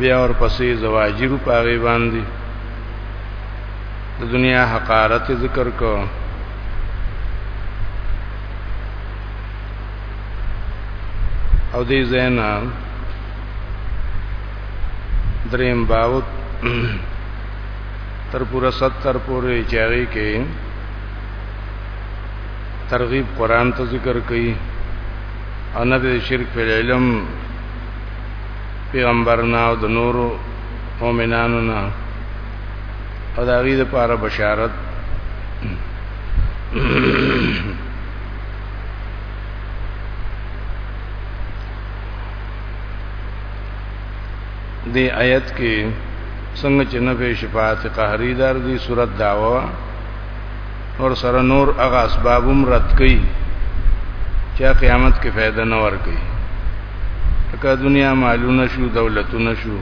بیا اور پسې زواجر په هغه باندې د دنیا حقارت ذکر کو او دې زینا دریم باوت تر پورا 70 پورې چاري کې ترغیب قران ته ذکر کړي او نه د شرک په علم پیغمبرنا او د نورو مؤمنانو نه او دا غي د پاره بشارت دی آیت کې څنګه چې نبی شفاعت قهری دار دی صورت داوا نور سره نور هغه اسبابم رد کړي چې قیامت کې فائدہ نه ور کوي لکه دنیا مالونه شو دولتونه شو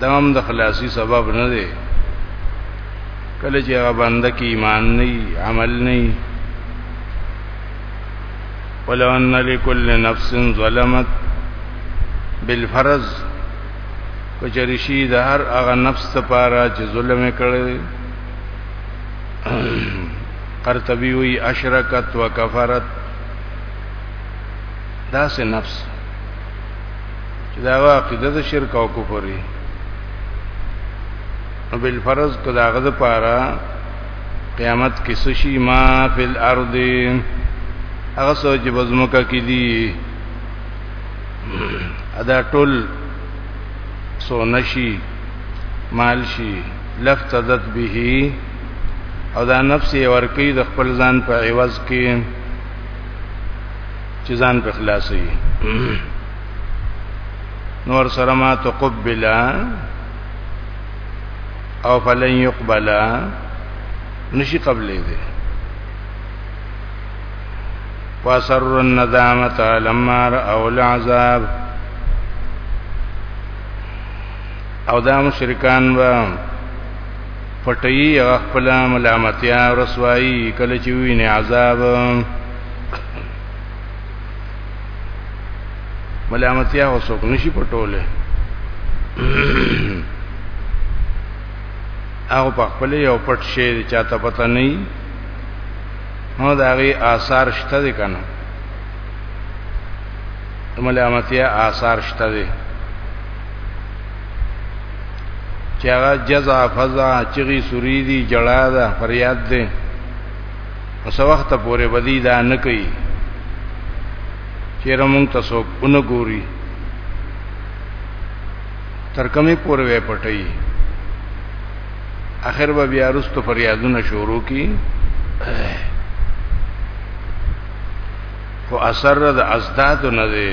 دام د خلاصي سبب نه دی کله چې هغه بنده کې ایمان نه عمل نه ولو ان لكل نفس ظلمت بالفرض کچری شي د هر هغه نفس لپاره چې ظلم کړي قرطبي وی اشرکت وکفرت دا سه نفس چې دا عقیده د شرک او کفر دی نو بل فرض کدا غد پاره قیامت کې سشي ما فل ارض هغه سوچ بزمکه کې دي ادا ټول سونشي مال شي لفتدت به او دا نفس یې ورکی د خپل ځان په عوض کې چې ځان په خلاصي نور سره ما تقبلا او فلن يقبلا نشي قبلې دي وسر الندامت لما رأو العذاب او دا مشرکان با پټي او خپل ملامتیا او رسوایی کله چې ویني عذاب ملامتیا وسوک نشي پټوله هغه په خپل یو پټ شي چاته پته نه نو دا غي آثار شته دي کنه ملامتیا آثار شته دي چې هغه جزا فزا چغي سوري دي جړا ده فریاد ده اوس وخت پورې بدی دا نه کوي چې رمون تاسو اونګوري تر کومې پورې وې پټي اخر به بیا رستو فریادونه شروع کی خو اثر د ازداد نه دی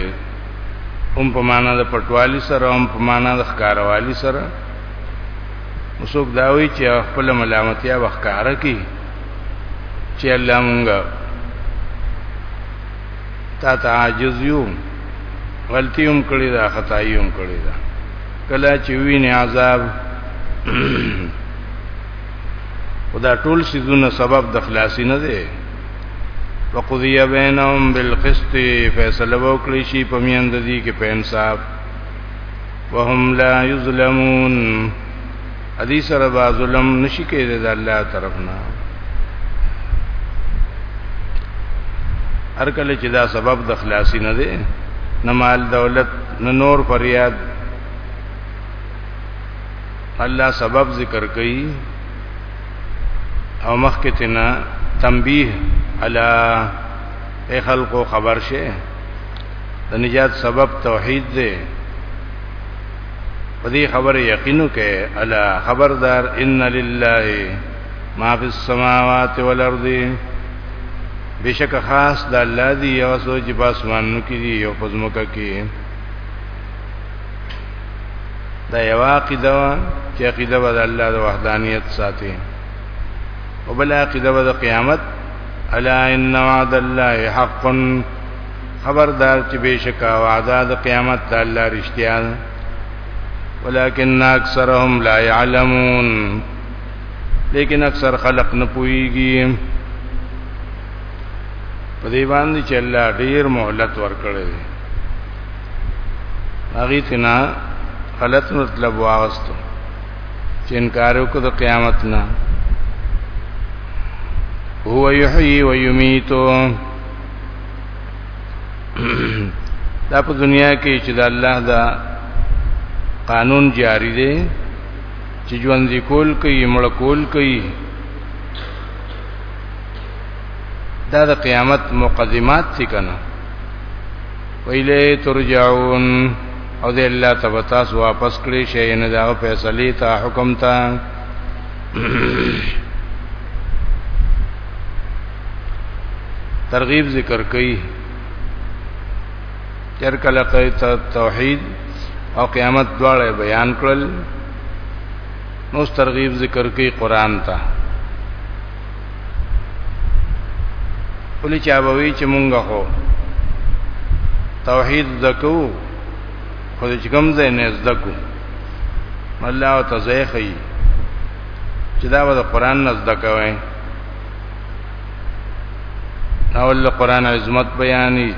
هم په معنا د پټوالی سره هم په معنا د ښکاروالی سره وسوک داوی چې خپل ملامتیا وښکاره کی چې الله مونږه تا ته عاجز یو غلطی هم کړی دا خدای هم کړی دا کله چې ویني عذاب خدا ټول سيزونه سبب د خلاصي نه دی وقضي بينهم بالقسط فیصله وکړي شي په میند دي کې په انصاف وهم لا یظلمون ادي سره با ظلم نشي کېدای د الله طرف نه هر کله چې دا سبب د خلاصي نه دی نه مال دولت نه نور فریاد الله سبب ذکر کوي او مخکې تنا تنبیه علی اے خلقو خبر شه د نجات سبب توحید دی په دې خبره یقینو کې الا خبردار ان لله ما فی السماوات والارض بشک خاص د الله دی او سوچ په اسمانو کې دی او په ځمکه کې دا یو عقیده چې عقیده د الله د وحدانیت ساتي او بل عقیده د قیامت الا ان وعد الله حق خبردار چې بشکا وعده د قیامت د الله رښتیا ده ولکن اکثرهم لا يعلمون لیکن اکثر خلق نه پويږي په دې باندې چې الله ډیر مهلت ورکړي هغه تنا غلط مطلب واغستو چې انکار وکړو د قیامت نه هو یحیی و یمیتو دا په دنیا کې چې د الله دا قانون جاری دی چې ژوند دی کول کوي مړ کول کوي دا د قیامت مقدمات دي کنه ویلې ترجعون او دې الله تبتاس واپس کړی شي نه دا فیصله ته حکم ته ترغیب ذکر کړي چر کله توحید او قیامت دواړه بیان کړل نو ترغیب ذکر کړي قران ته ولې چا به وی چې مونږه هو توحید زکو خو چې کوم ځای نه زکو الله او تزیخی چې دا به قران نه زکوي اول قران عظمت بیانې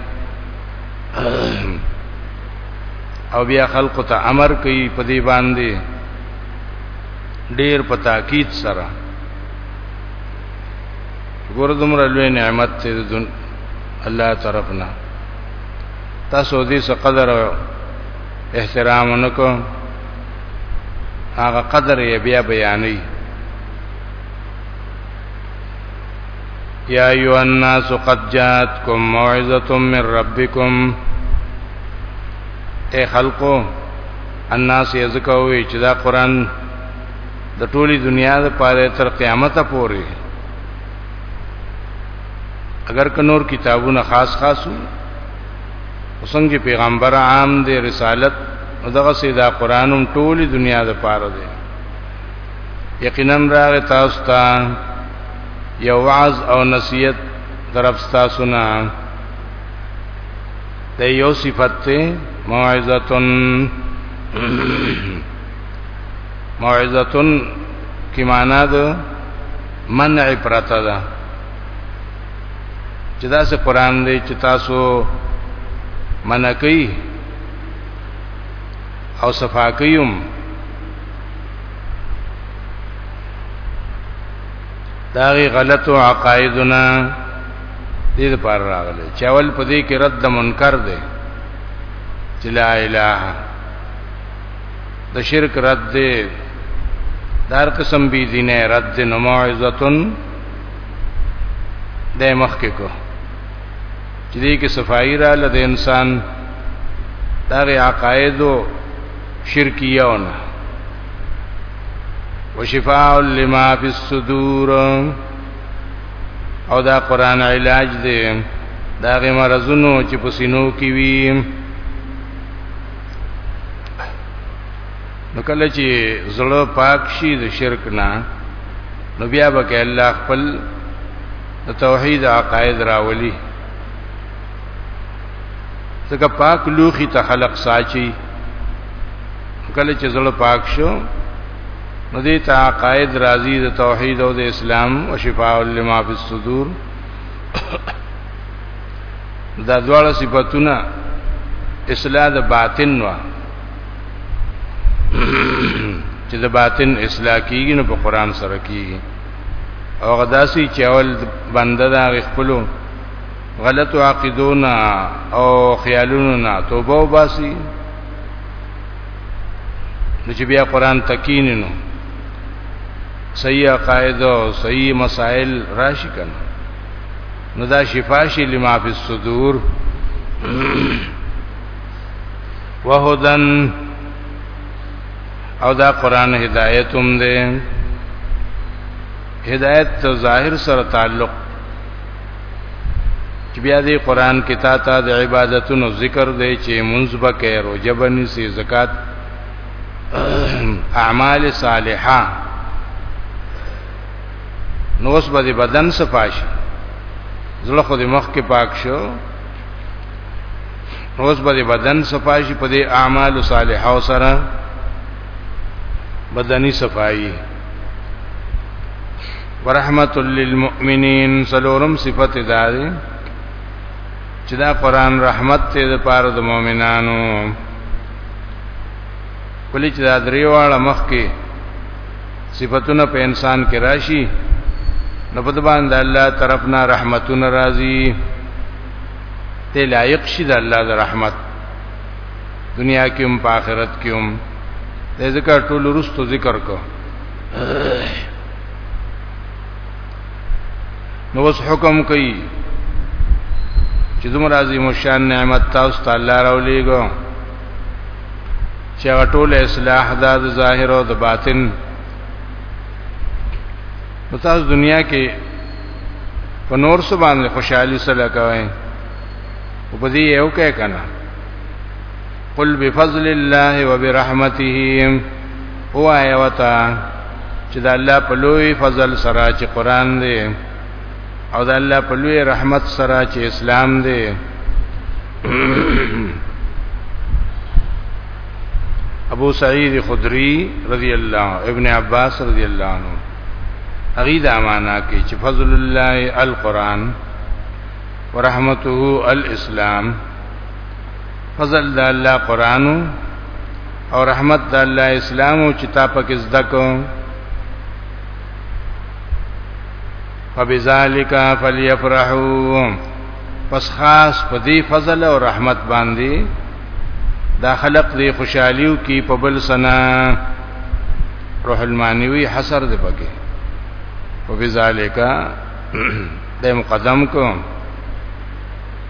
او بیا خلق ته امر کوي په دې باندې ډیر په تاکید سره ګور دومره لوی نعمت ته د الله طرفنا تاسو دې څه قدر او احترام نکو هغه قدر یې بیا بیانې يا أيها الناس قد جاءتكم موعظة من ربكم اے خلقو الناس یذکوي چې دا قران د ټولي دنیا د پاره تر قیامت پورې اگر که نور کتابونه خاص خاصو وسنګي پیغمبر عام دی رسالت دغه سي دا قرانم ټولي دنیا د پاره دی یقینا راغ تاسو ته یو وعظ او نصیحت طرف تاسو نه د یو صفت ته موعظتن موعظتن کی معنا ده منع پرتا ده چې دا سه قران دی چې تاسو منع کوي او صفاکیوم داغي غلط او عقایدنا دې لپاره راغلي چې اول په دې کې رد منکر دی چې لا اله د شرک رد دی دار قسم بی دینه رد نو موعظتن د مخ کې کو چې دې کې صفائی را لده انسان داغي عقایدو شرکیون وشفاء لما فی الصدور او دا قران علاج دی دا غي مرزونو چې په سینو کې وي نو کله چې زړه پاک شي د شرک نه نو بیا به الله خپل د توحید عقاید راولي ځکه پاک لوخي ته خلق ساچي کله چې زړه پاک شو نو دې ته عقاید راضی د توحید او د اسلام او شفاء لما فی الصدور دا دواړه صفاتونه اصلاح د باطن وا چې د باطن اصلاح کیږي نو په قران سره کیږي او غداسي چې اول بنده دا خپلو غلط عقیدونه او خیالونو نه توبه وباسي نو چې بیا قران تکینینو صحیح عقاید او صحیح مسائل راشي کنه نو دا شفا شي لما فی الصدور وهدن او دا قران هدایت هم دی هدایت ته ظاهر سره تعلق چې بیا دې قران کې تا ته د عبادتونو ذکر دی چې منځبه کې روجبني سي زکات اعمال صالحه نو اوس به بدن صفاش زړه خو دې مخ کې پاک شو اوس به بدن صفاش په دې اعمال صالحه سره بدني صفائی ورحمت للمؤمنین سلورم صفت دا دی چې دا قران رحمت ته د پاره د مؤمنانو کلی چې دا دریواله مخ کې صفاتونه په انسان کې راشي نو په باندې الله طرفنا رحمتونه راځي ته لایق شي د الله د رحمت دنیا کې هم په آخرت کې هم د ذکر ټول رستو ذکر کو نو وس حکم کوي چې زموږ عظیم شان نعمت تاسو ته الله راولېګو چې ټول اصلاح د ظاهر او د باطن نو تاسو دنیا کې په نور څه باندې خوشحالي سره کوئ او په دې یو کې کنه قل بفضل الله وبرحمته هو ایوتا چې د الله په لوی فضل سره چې قران دی او د الله په لوی رحمت سره چې اسلام دی ابو سعید خدری رضی الله ابن عباس رضی الله عنه هغه دا معنا کوي چې فضل الله القرآن ورحمته الاسلام فضل د الله قران او رحمت د الله اسلام او چې تا پکې زده کو فبذالک فلیفرحوا پس خاص په دې فضل او رحمت باندې دا خلق دې خوشحالیو کې په بل سنا روح المانوی حسر دې پکې وبذالک د مقدم کو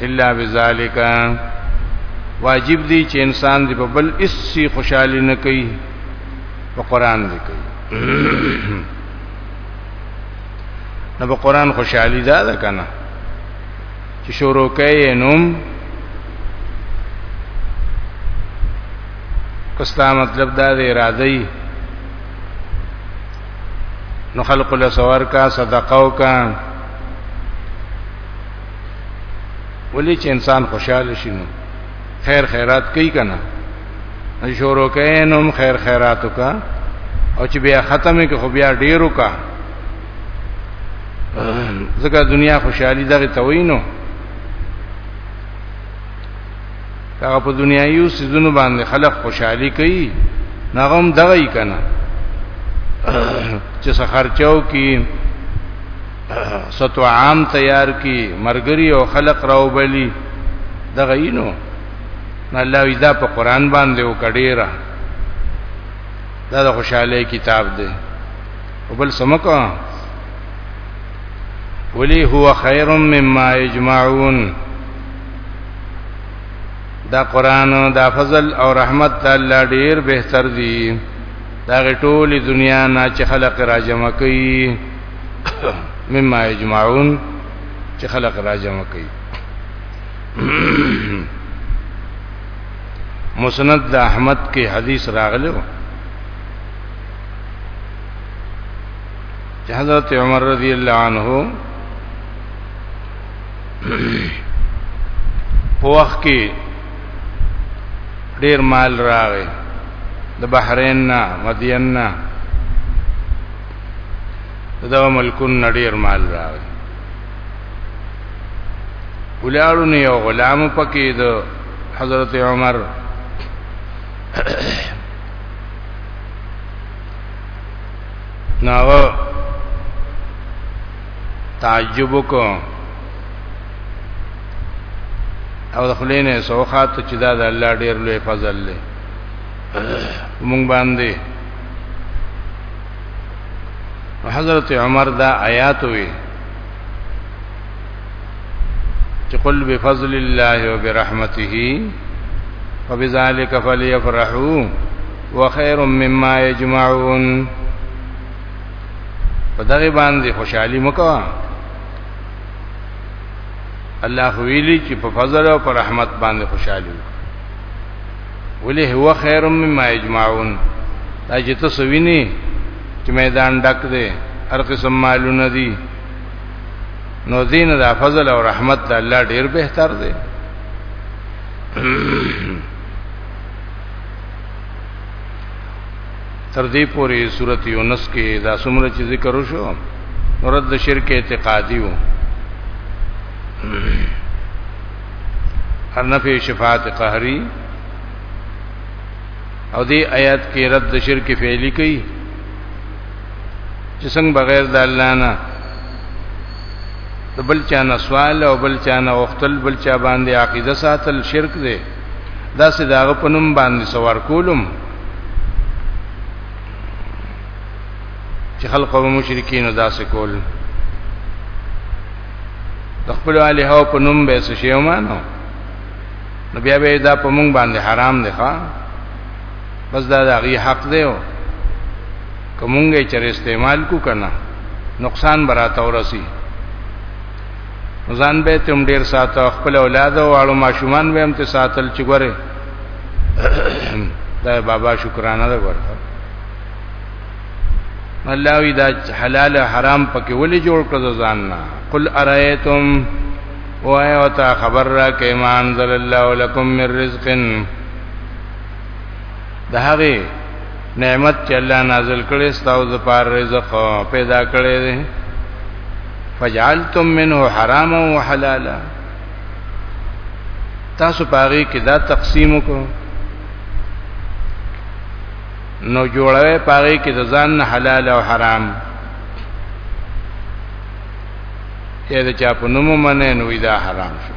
الا بذالک واجب دی چې انسان دی په بل اسی خوشحالي نه کوي په قران دی کوي نو په قران خوشحالي ده ده کنه چې شروع کوي نوم کستا مطلب دا دی اراده نو خلق له سوار کا صدقه او کا ولې چې انسان خوشاله شي نو خیر خیرات کوي کنه شروع کینم خیر خیراتو کا او چې بیا ختمه کې خو بیا ډیرو کا ځکه دنیا خوشحالي دغه توینو هغه په دنیایي سيزونو باندې خلق خوشحالي کوي نغم دغه یې کنه چې سخرچاو کې ستو عام تیار کی مرګری او خلق راو بلی دغه اینو الله اذا په قران باندې وکړیرا دا د خوشاله کتاب دی او بل سمکو ولی هو خیر مما یجمعون دا قران دا فضل او رحمت الله ډیر بهتر دی دا ټول دنیا نه چې خلق را جمع کوي مما یجمعون چې خلق را جمع کوي مسند د احمد کې حدیث راغلی و چې حضرت عمر رضی الله عنه په وخت کې ډیر مال راغی د بحرین نه مدین نه دا ملکون نډیر مال راغی ولاړو نه یو غلام پکې د حضرت عمر ناغه تعجب کو او د خلینې سوخات چې دا د الله ډیر لوی فضل دی مونږ باندې حضرت عمر دا آیات وی چې قل بفضل الله وبرحمته وبذلك فليفرحوا وخير مما يجمعون په دغه باندې خوشحالي مکوا الله ویلی چې په فضل او په رحمت باندې خوشحالي وکړه ولې هو خیر مما یجمعون دا چې تاسو ویني چې میدان ډک دی هر قسم مالونه دي نو دین دا فضل او رحمت د الله ډیر بهتر دی تر دې پورې سورته یونس کې دا څومره چې ذکر وشو رد شرک اعتقادي وو النفی شفاعت قهری او دی آیات کې رد د شرک فعلی کوي چې څنګه بغیر د الله نه د بل چا نه سوال او بل چا نه وختل بل چا باندې عقیده ساتل شرک دی دا سې داغه پنوم باندې سوار کولم چې خلق او مشرکین دا سې کول د خپل الہ په نوم به څه شی ومانو نو بیا به دا په مونږ باندې حرام دی ښا بس دا د هغه حق دی او کومګه چر استعمال کو کنه نقصان براته ورسی ځان به تم ډیر ساته خپل اولاد او اړو ماشومان به هم ته ساتل چې ګوره دا بابا شکرانه ده ورته الله وی دا حلال حرام پکې ولې جوړ کړ ځان نه قل ارایتم وای او تا خبر را کې مان ذل الله لكم من رزق دا هغه نعمت چې الله نازل کړي ستاسو د پار رزق پیدا کړي دي فجعلتم منه حراما وحلالا تاسو پاره کې دا تقسیم کو نو جوړوي پاره کې د ځان نه حلال او حرام یا د چا په نوم منه نو دا حرام شو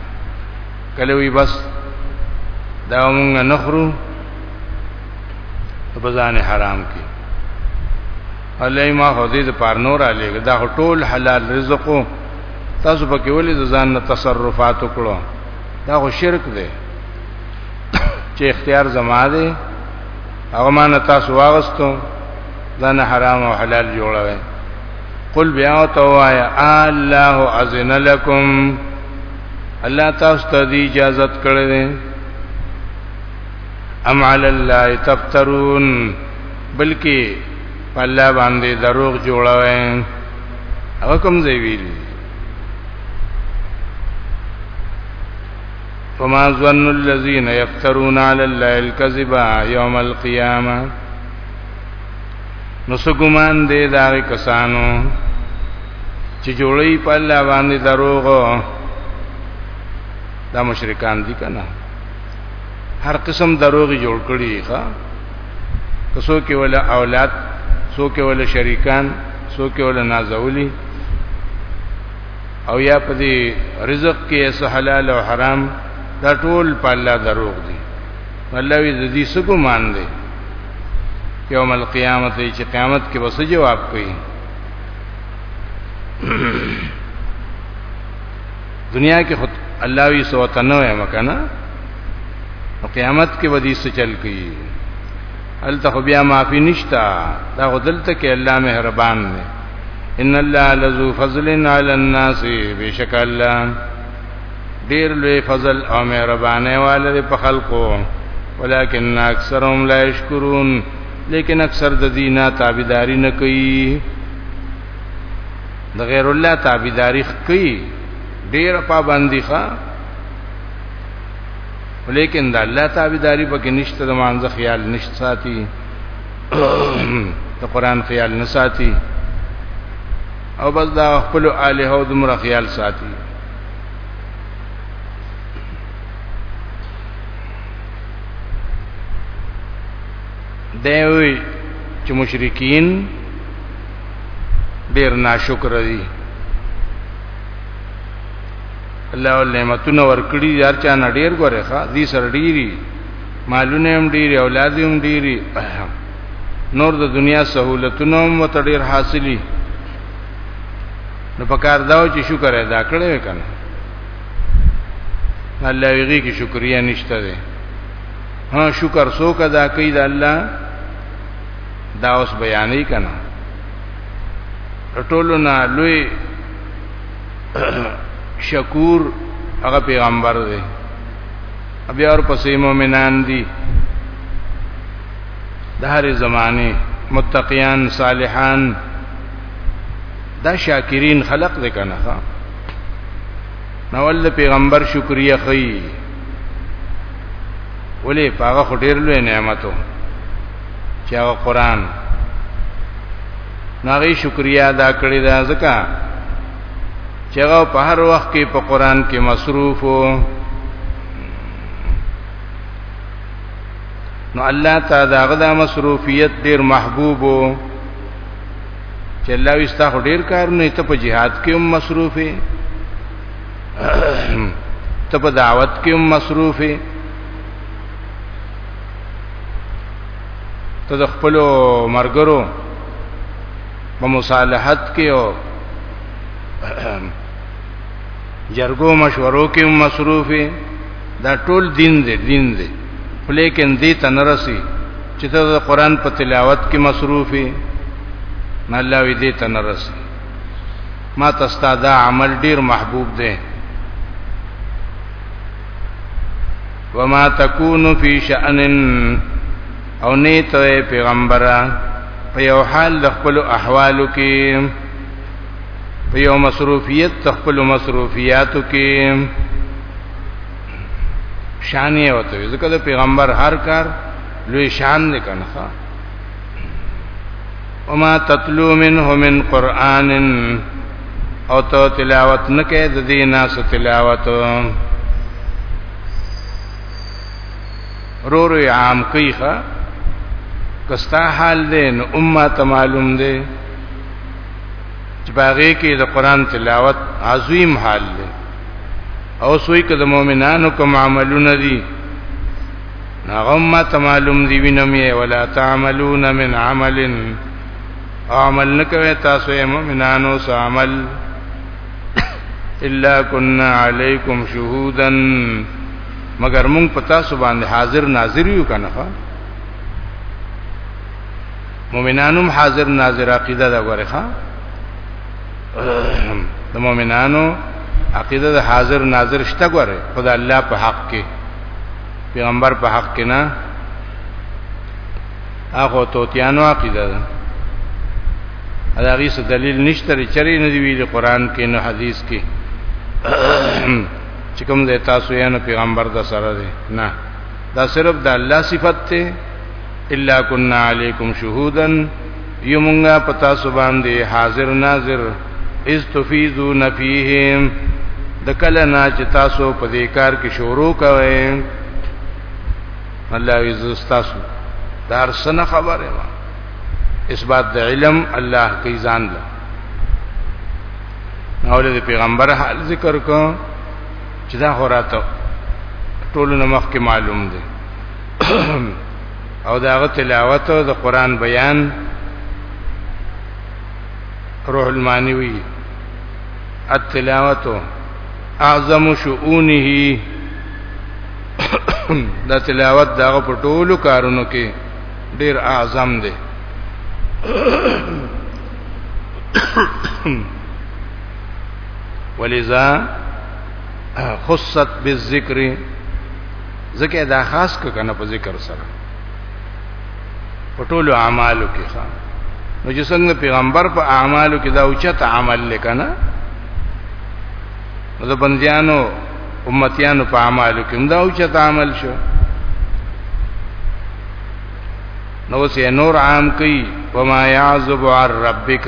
کله وی بس دا مونږ نه خورو په ځان حرام کې الله ما خو دې د پار نور علی دا ټول حلال رزقو تاسو په کې ولې د ځان نه تصرفات وکړو دا خو شرک دی چې اختیار زما دی هغه مان تاسو واغستو دا نه حرام او حلال جوړوي قل بیا توایا الله اذن لكم الله تاسو ته دی اجازه کړې ده ام علی الله تفترون بلکې الله باندې دروغ جوړوي هغه کوم ځای ویلی فما ظن الذين يفترون على الله الكذب يوم القيامه نو سګمان دې دا کسانو چې جوړي په الله باندې دروغ دا مشرکان دي کنه هر قسم دروغ جوړ کړي ښا کسو کې ولا اولاد سو کې ولا شریکان سو کې ولا نازولی او یا په دې رزق کې څه حلال او حرام دا ټول په الله دروغ دي الله وی د دې سګو مان دي یوم القیامت چې قیامت کې وسه جواب کوي دنیا کې خود الله وی سو تنوع مکنه قیامت کې ودی څه چل کوي الته بیا معافي نشتا دا غدلته کې الله مهربان دی ان الله لذو فضل علی الناس بشک الله ډیر لوی فضل او مهربانه والے په خلقو ولکن اکثرهم لا یشکرون لیکن اکثر د دینه تابعداري نه کوي د غیر الله تابعداري کوي ډیر پابندي ښه ولیکن د الله تابعداري پکې نشته د مانزه خیال نشته ساتي د قران خیال نه ساتي او بس دا خپل الہ او دمر خیال ساتي دوی چې مشرکین ډیر ناشکر دي الله ول نعمتونه ورکړي یار چا نه ډیر غره ښا دي سر ډیری مالونه هم ډیری اولاد هم ډیری نور د دنیا سہولتونه هم وته ډیر حاصلي نو پکار دا چې شکر ادا کړی وکنه الله یې کې شکریا نشته ده ها شکر څوک ادا کوي د الله دا اوس بیانې کنا ټولو نه لوی شکور هغه پیغمبر دی بیا ور پسې مؤمنان دي د هر زمانه متقیان صالحان دا شاکرین خلق دې کنه ها نو ول پیغمبر شکریا خي ولې پاغه خټیر لوی نعمتو چې هغه قران ناغي شکریا ادا کړی دا ځکه چې هغه په هر وخت کې په قران کې مصروف وو نو الله تعالی داغه د مصروفیت ډیر محبوب وو چې الله وستا ډیر کارونه ته په jihad کې هم مصروفه ته په دعوت کې هم مصروفه ته د خپل مرګرو په مصالحت کې او جرګو مشورو کې مصروفي دا ټول دین دی دین دی لیکن دې تنرسي چې ته د قران په تلاوت کې مصروفي نه الله وی دې تنرسي ما تستا دا عمل ډیر محبوب دی وما تکونو فی شأن او نه ته پیغمبره په یو حال د خپل احوالو کې په یو مصروفیت د خپل مصروفیاتو کې شان یې وته ځکه د پیغمبر هر کار لوی شان دی کنه وما تتلو منه من قران او ته تلاوت نکې د دې ناس تلاوت رو رو عام کوي ښا کستا حال دې نو امه ته معلوم دې چې باغې کې د قران تلاوت عظیم حال دې او سوی که د مؤمنانو کوم عملونه دي نغمت معلوم دی وینم یې ولا تعملون من عمل عمل نکوي تاسو یې مؤمنانو سو عمل الا كنا علیکم شهودا مگر مونږ پتا سو باندې حاضر ناظر یو کنه مؤمنانم حاضر ناظر عقیده دا غره ښا د مؤمنانو عقیده د حاضر ناظر شته غره خدای الله په حق کې پیغمبر په حق کې نه هغه توتیانو عقیده ده دا غیس دلیل نشته لري چری نه دی ویل قران کې نه حدیث کې چې کوم د تاسو یې نه پیغمبر د سره دی نه دا صرف د الله صفت ته الا كنا علیکم شهودن یو مونږه پتا سو باندې حاضر ناظر استفیزون فیهم د کله نه چې تاسو په دې کار کې شروع کوئ الله عزت تاسو دار سن خبره وا اثبات د علم الله کی ځان له نو له پیغمبر حال ذکر کو چې دا هراته ټول نو مخ کې معلوم دي او داغه تلاوت او د قران بیان روح المانی وی التلاوت اعظم شؤونه د تلاوت دغه په ټولو کارونو کې ډیر اعظم دی ولذا خصت بالذکر ځکه دا خاص ک کنه په ذکر سره په ټولو اعمالو کې خان نو چې څنګه پیغمبر په اعمالو کې دا اوچت عمل لکنه نو د بندیانو امتیانو په اعمالو کې دا اوچت عمل شو نو سه نور عام کوي وما يعذب عن ربک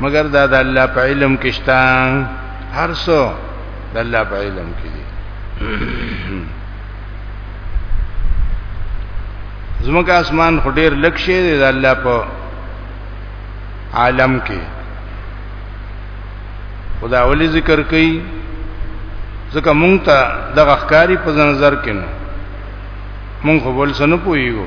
مگر دا د الله په علم کې شته هر څو د الله په علم کې دي زموږه اسمان خډیر لکشه دی د الله په عالم کې خدا ولی ذکر کوي ځکه مونږ ته د غخکاری په نظر کې نه مونږ خو بول سن پویو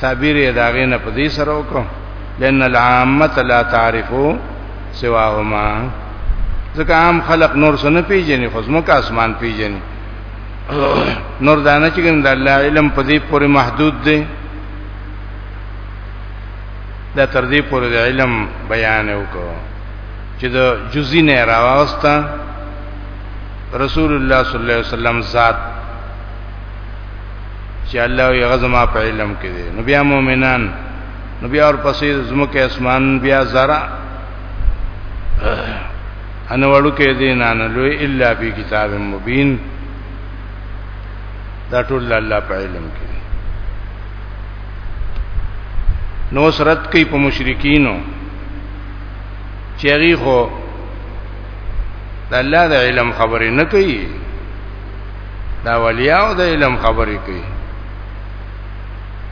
تعبیر یې داغه نه پدې سره وکړو لئن العامه لا تعرفو سواهما ځکه عام خلق نور سن پیژني خو زموږ اسمان پیژني نور دانه چې ګند الله علم په دې پورې محدود دی دا تر دې پورې د علم بیان وکړو چې د جزئی نه راوستا رسول الله صلی الله علیه وسلم ذات چې الله یې غزما په علم کې دي نو بیا مؤمنان نو بیا اور پسې زمکه اسمان بیا زرا ان وړو کې دي نه نه لوی الا بی کتاب مبین دا ټول الله په علم کې دي نو سرت کوي په مشرکینو چېږي خو د الله د علم خبرې نه کوي دا ولیاو د علم خبرې کوي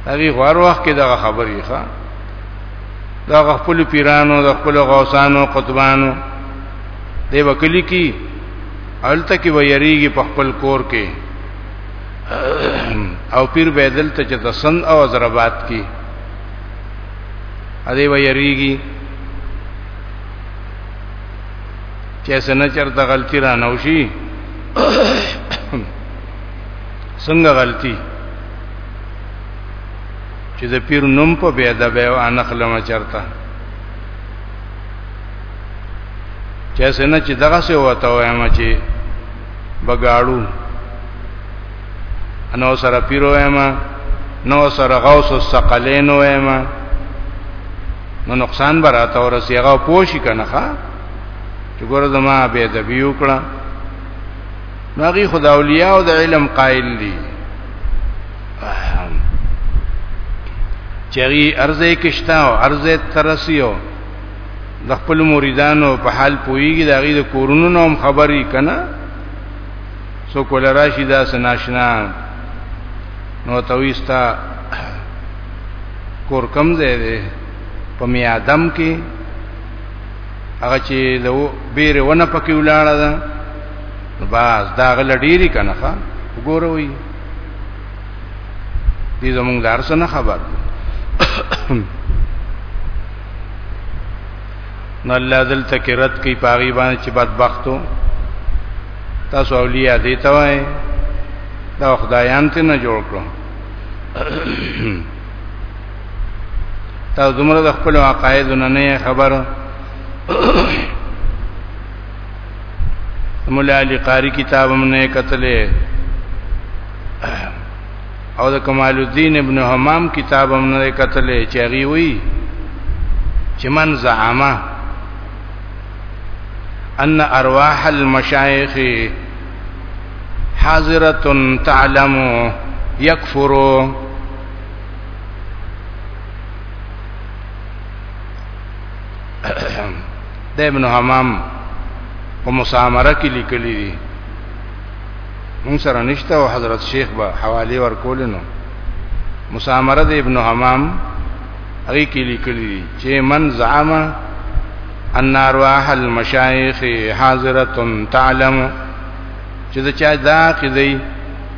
هغه غوړ وخت کې دا خبرې ښه دا خپل پیرانو د خپل غوسانو قطبانو دی وکلی کی الته کې ویریږي په خپل کور کې او پیر بدل ته چې تسند او ضربات کی ا دې ویریږي چې څنګه چرته غلطي را نوشي څنګه غلطي چې د پیر نوم په بیا د بیا ان خلم چرته چې څنګه چې دغه څه وته وایم چې بګاړو انو سره پیرو وایم نو سره غوث الثقلین وایم نو نقصان براته ورسیږي پوشي کنه ښا چې ګور زما به د بیو کړه ناغي خدا اولیاء او د علم قائل دي چری ارزه کشتا او ارزه ترسیو د خپل مریدانو په حال پویږي د غي د کورونو نوم خبري کنه سو کول راشي دا سناشنا نو تويستا کور کم ځای دی په میادم کې هغه چې د بیره ونه پکې ولاړه ده نو باز دا غل ډیری کنه ښا وګوروي دې زمونږ دارس نه خبر نو الله ذل تکرت کی پاغي باندې چې بدبختو تاسو اولیاء دي ته وای دا خدایان ته نه جوړ کړو تاسو دومره د خپل عقایدو نه نه خبر مولا علی قاری کتاب هم نه کتلې او د کمال الدین ابن حمام کتاب هم نه کتلې چې هغه وی چې من زعامه ان ارواح المشایخ حاضره تعلم یکفروا د ابن حمام په مسامره کې لیکلي دي مون سره نشته او حضرت شیخ به حواله ورکول نو مسامره د ابن حمام هغه کې لیکلي دي چې من زعم ان ارواح المشایخ حاضره تعلم چې دا چا دا کې دی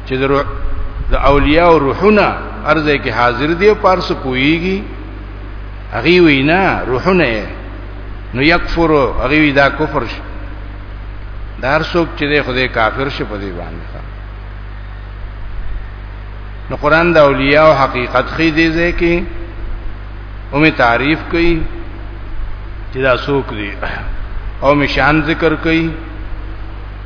چې درو د اولیاء او روحونه ارزه کې حاضر دی او پارس کویږي هغه وینا روحونه نو یکفر هغه وی دا کفر شي دار څوک چې دی خدای کافر شي په دې باندې نو قران د اولیاء او حقیقت خې دی ځکه اومه تعریف کوي چې دا څوک دی او مشان ذکر کوي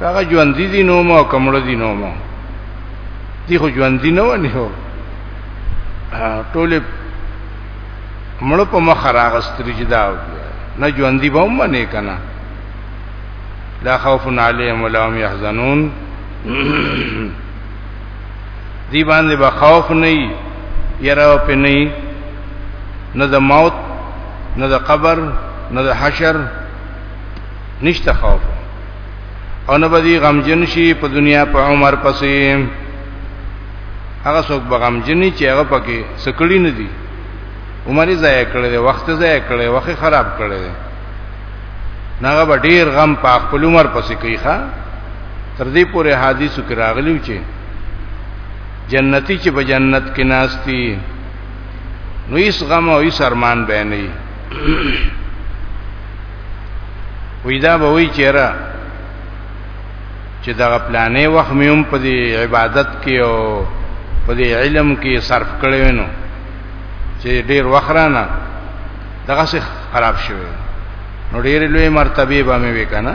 کاغه ژوند دي نو مو کمړ دي نو مو دی خو ژوند دي نه ونی هو ټوله مړ په مخ راغستري چې دا نه ژوند دي به هم نه کنه لا خوف علیهم ولا هم يحزنون دی باندې به خوف نه یې یره په نه نه د موت نه د قبر نه د حشر نشته خوف او نه بدی غمجن شي په دنیا په عمر پسې هغه څوک به غمجن چې هغه پکې سکړی نه دي عمر یې ضایع کړی دی وخت ضایع کړی وخت خراب کړی دی ناغه به ډیر غم په خپل عمر پسې کوي ښا تر دې پورې حدیثو کې راغلیو چې جنتی چې په جنت کې ناشتي نو هیڅ غم او هیڅ ارمان به نه وي وی دا به وی چیرې چې دا پلانې وخت مې هم په دې عبادت کې او په دې علم کې صرف کړی نو چې ډیر وخت رانه دغه څه خراب شوی نو ډیر لوی مرتبه به مې وکنه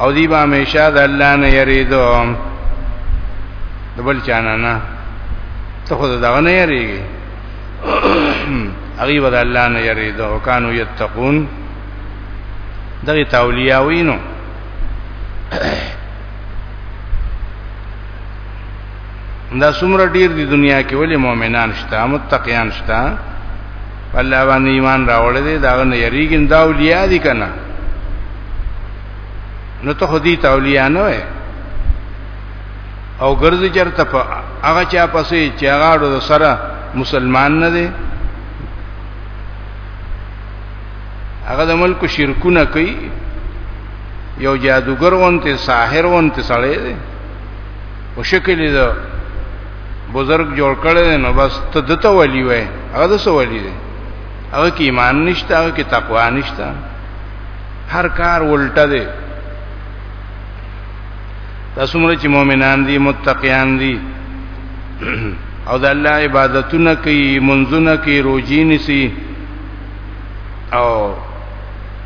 او دی به همیشه د الله نه یریدو د بل چانه نه ته خود دغه نه یریږي هغه به د الله نه یریدو او کانو یتقون دغه تولیاوینو دا څومره ډیر دی دنیا کې ولې مؤمنان شته متقیان شته الله باندې ایمان راوړل دي دا نه یریګین دا اولیاء دي کنه نو ته خدي ته اولیاء نه وې او ګرځي چرته په هغه چا پسې چې هغه د سره مسلمان نه دي هغه د ملک شرکونه کوي یو جادوګر وانته ساحر وانته سړی دی په شکل د بزرګ جوړ کړي نو بس ته دته ولي وای هغه د سو ولي دی هغه کې ایمان نشته هغه کې تقوا نشته هر کار ولټه دی تاسو مړ چې مؤمنان دي متقیان دي او د الله عبادتونه کوي منځونه کوي روزي نيسي او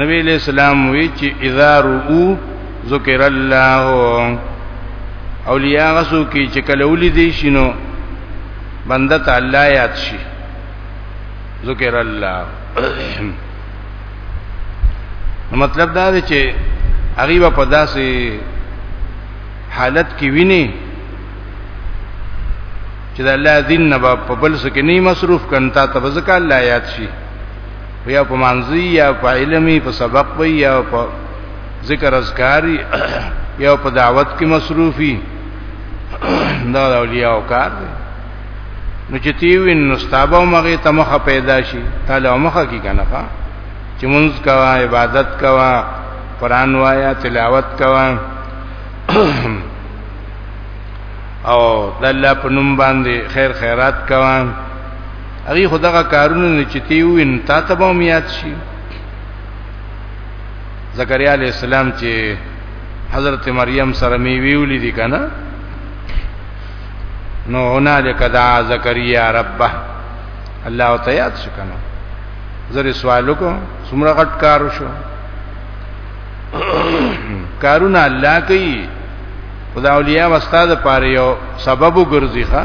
نبی علیہ السلام وی چې اذا رؤو ذکر الله اولیاء غسو کی چې کله ولیدي شنو بنده ته الله یاد شي ذکر الله مطلب دا دی چې هغه په داسې حالت کې ویني چې د الله دین نه په بل څه کې نه مصروف کنتا ته ځکه الله یاد شي خو یا په منځي یا په علمي په سبق وي یا په ذکر اذکاری یا په دعوت کې مصروفي دا د اولیاء کار دی نو چې تی وین نو ستابه مغه ته مخه پیدا شي تعالی مخه کی کنه کا چې مونږ کوا عبادت کوا قران وایا تلاوت کوا او د الله په نوم باندې خیر خیرات کوا هغه خدغه کارونه نه چتی وین تا ته به میات شي زکریا علی السلام چې حضرت مریم سره می ویولې دي کنه نو هنالک دعا زکریا ربه الله تعالی شو کنه زری سوالو کو سمره غټ کار شو کارونه الله کوي خدا اولیاء واستاد پاره یو سبب وګرځي ښا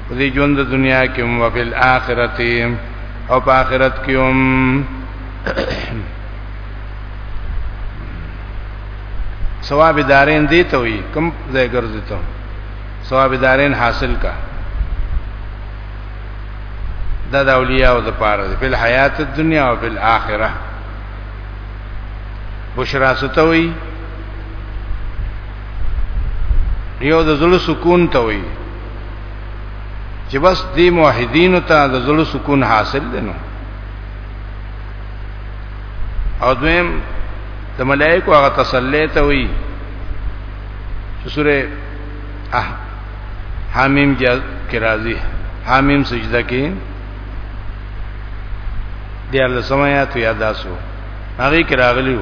په دې ژوند د دنیا کې هم په آخرت او په آخرت کې هم ثواب دارین دی ته وي کم ځای ګرځي ته ثواب دارین حاصل کا دا د اولیاء او د پاره دی په حیات دنیا او په آخرت بشرا ستوي یو د زړه سکون ته وي چې بس دې موحدینو ته د زړه سکون حاصل دی نو او دویم د ملائکو هغه تسلی ته وي چې سوره حامیم کې راځي حامیم سجده کې د الله سمایا ته یاداسو هغه کې راغلیو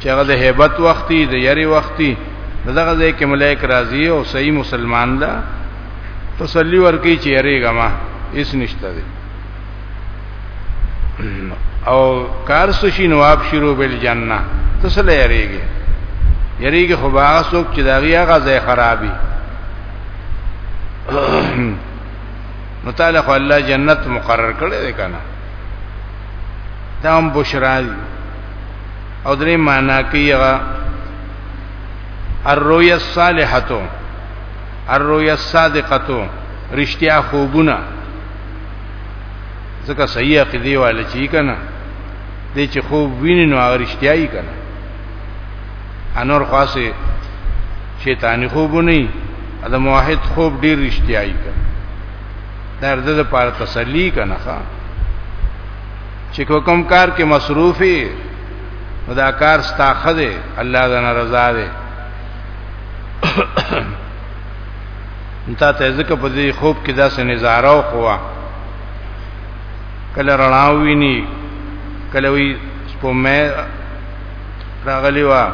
چې هغه د hebat وختي د یری وختي دغه ځای کې ملائک راضي او صحیح مسلمان ده تسلی ورکی چې یری غما هیڅ نشته دی او کار سشي نو اپ شروع بل جننه تسلی یریږي یریږي خو باغ څوک چې داغي هغه ځای خرابي نو تعالی خو الله جنت مقرر کړی دی کنه دا هم بشرا دی او درې معنا کوي هغه الرؤيا الصالحه الرؤيا الصادقه رښتیا خوبونه ځکه صحیح عقیده والے چی کنه دې چې خوب ویني نو هغه رښتیاي کنه انور خاصه شیطانی خوب نه دا موحد خوب ډیر رښتیاي کنه دا د لپاره تسلی کنه ښا چې کوم کار کې مصروفي دا کار ستا خده الله دې ناراضه دي انت ته ځکه په دې خوب کې داسې نظاره او خوا کله رڼا ویني کله وی سپومه راغلی وا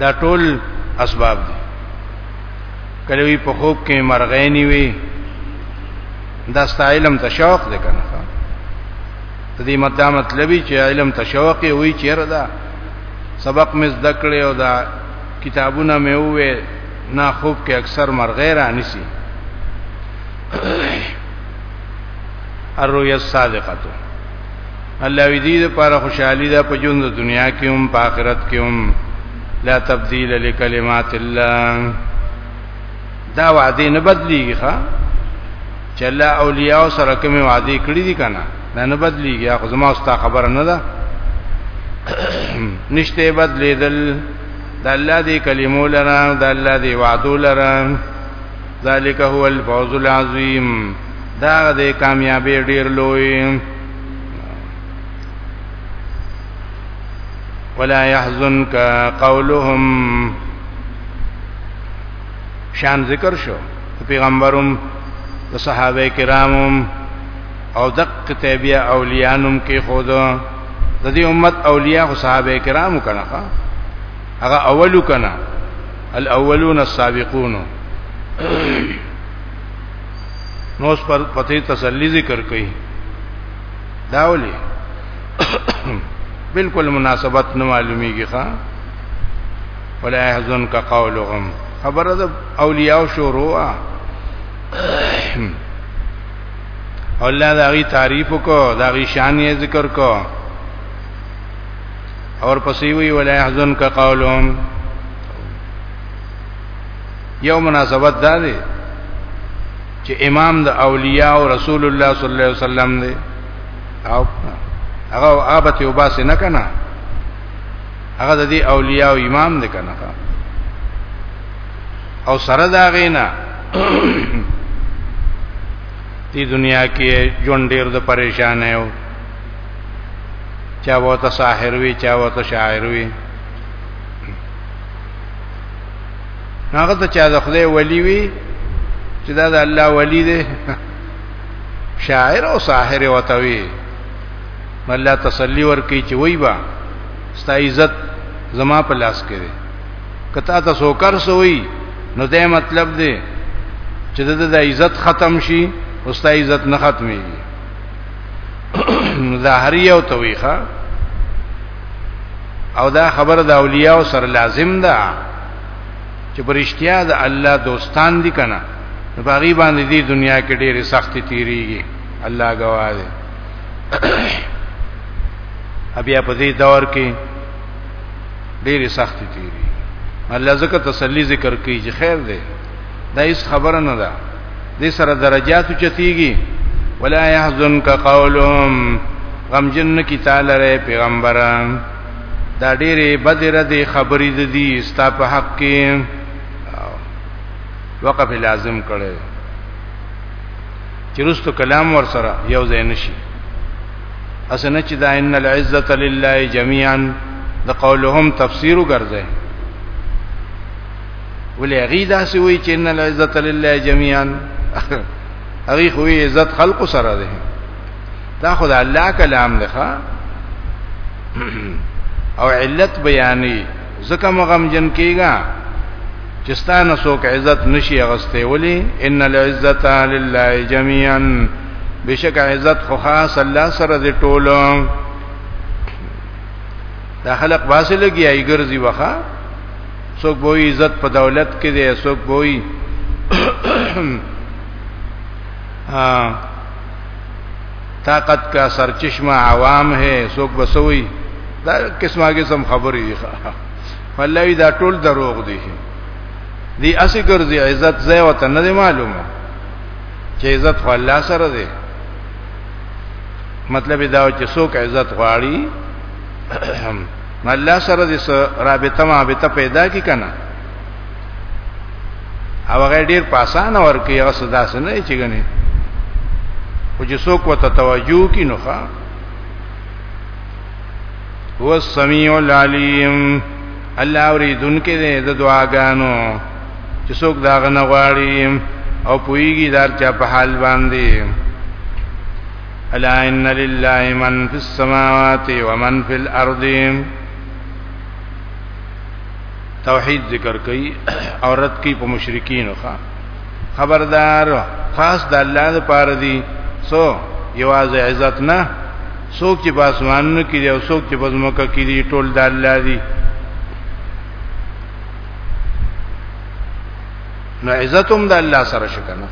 دا ټول اسباب دي کله وی په خوب کې مرغې نیوي دا ست علم ته شوق دی کنه ته دې مدا مطلبي چې علم ته شوق وي چیرې دا سبق مې زده کړې او دا کتابونه مې وې نه خوب کې اکثر مرغې را نسی الرؤيا الصادقه الله وی دې لپاره خوشحالي ده په ژوند دنیا کې هم په آخرت کې هم لا تبديل لکلمات الله دا وعده نه بدلیږي ښا چې الله اولیاء سره کومه وعده کړې دي کنه دا نه بدلیږي هغه زما واست خبره نه ده نشته بدلیدل د الله دی کلمو لرا د الله دی وعدو لرا ذالک هو الفوز العظیم دا د کامیابی ډیر لوی ولا يحزنك قولهم شان ذکر شو پیغمبروم د صحابه کراموم او دق تابع اولیانوم کې خود د دې امت اولیاء او صحابه کرامو کنه هغه اولو کنه الاولون السابقون نو اس پر پتی تسلی ذکر کړي داولی بالکل مناسبت نه معلومیږي ښا ولا يحزنك قولهم خبره د اولیاء شروع الله دا غي تعریف کو دا غي شان یې ذکر کو اور پسې وی ولا يحزنك قولهم یو مناسبت دا دی چې امام د اولیاء او رسول الله صلی الله علیه وسلم دی او هغه آبت یو باس نه کنه هغه د دې اولیاء او امام دی کنه او سره دا غینا دې دنیا کې ژوند ډیر د پریشان یو چا وته ساحر وی چا وته شاعر وی هغه ته چا د خدای ولی وی چې دا د الله ولی دی شاعر او ساحر وته وی الله تسلی ورکړي چې وای با ستا عزت زما په لاس کې دی کته تاسو کار سوی نو دا مطلب دی چې د د عزت ختم شي او ستا عزت نه ختميږي دا هر یو تویخه او دا خبر د اولیاء سره لازم ده چې پرشتیا د الله دوستان دي کنه په غیبان دي دنیا کې ډېری سختي تیریږي الله گواه دی بیا په دې دور کې ډېری سختي تیری الله زکه تسلی ذکر کوي چې خیر دی دا هیڅ خبره نه ده دې سره درجات چتیږي ولا يحزنك قولهم غمجن کی تعالی رے پیغمبران دا ډېری بدر دې خبرې د دې ستا په حق کې وقف لازم کړي چې رستو کلام ور سره یو ځای نشي اسنه چې دا ان العزت لله جميعا د قولهم تفسیر وګرځي ولې غیدا سی وی چې ان العزت لله جميعا هغه خو عزت خلق سره ده دا خدای الله کلام ده او علت بیانې زکه مغم جن کیګا چستانه سوک عزت نشي اغسته ولی ان العزت لله جميعا بشک عزت خو خاص الله سره دی ټولو دا خلق باسه لګي ای ګرځي وخا څوک وای عزت په دولت کې دی څوک وای ها طاقت کا سرچشمه عوام ہے سوک بسوی دا قسمه قسم خبرې دي والله دا ټول دروغ دي دی اسی ګرځي عزت زې وته نه معلومه چې عزت خو الله سره دی مطلب دا چې څوک عزت غواړي الله سره دې رابطه ما به ته پیدا کی کنه او هغه ډیر په اسانه ورکی هغه صدا سنې چې غني او چې څوک وته توجه کی نو ښا هو السمیع العلیم الله اوریدونکې دې د دعاګانو چې څوک دا غنه غواړي او پویږي دار چا په حال باندې الا ان لله من فی السماوات و من فی الارض توحید ذکر کوي او رد کوي په مشرکین خو خبردار خاص د الله لپاره دي سو یوازې عزت نه څوک چې په اسمانونو کې دي او څوک چې په ځمکه کې دي ټول د الله دي نو عزت هم د الله سره شکنه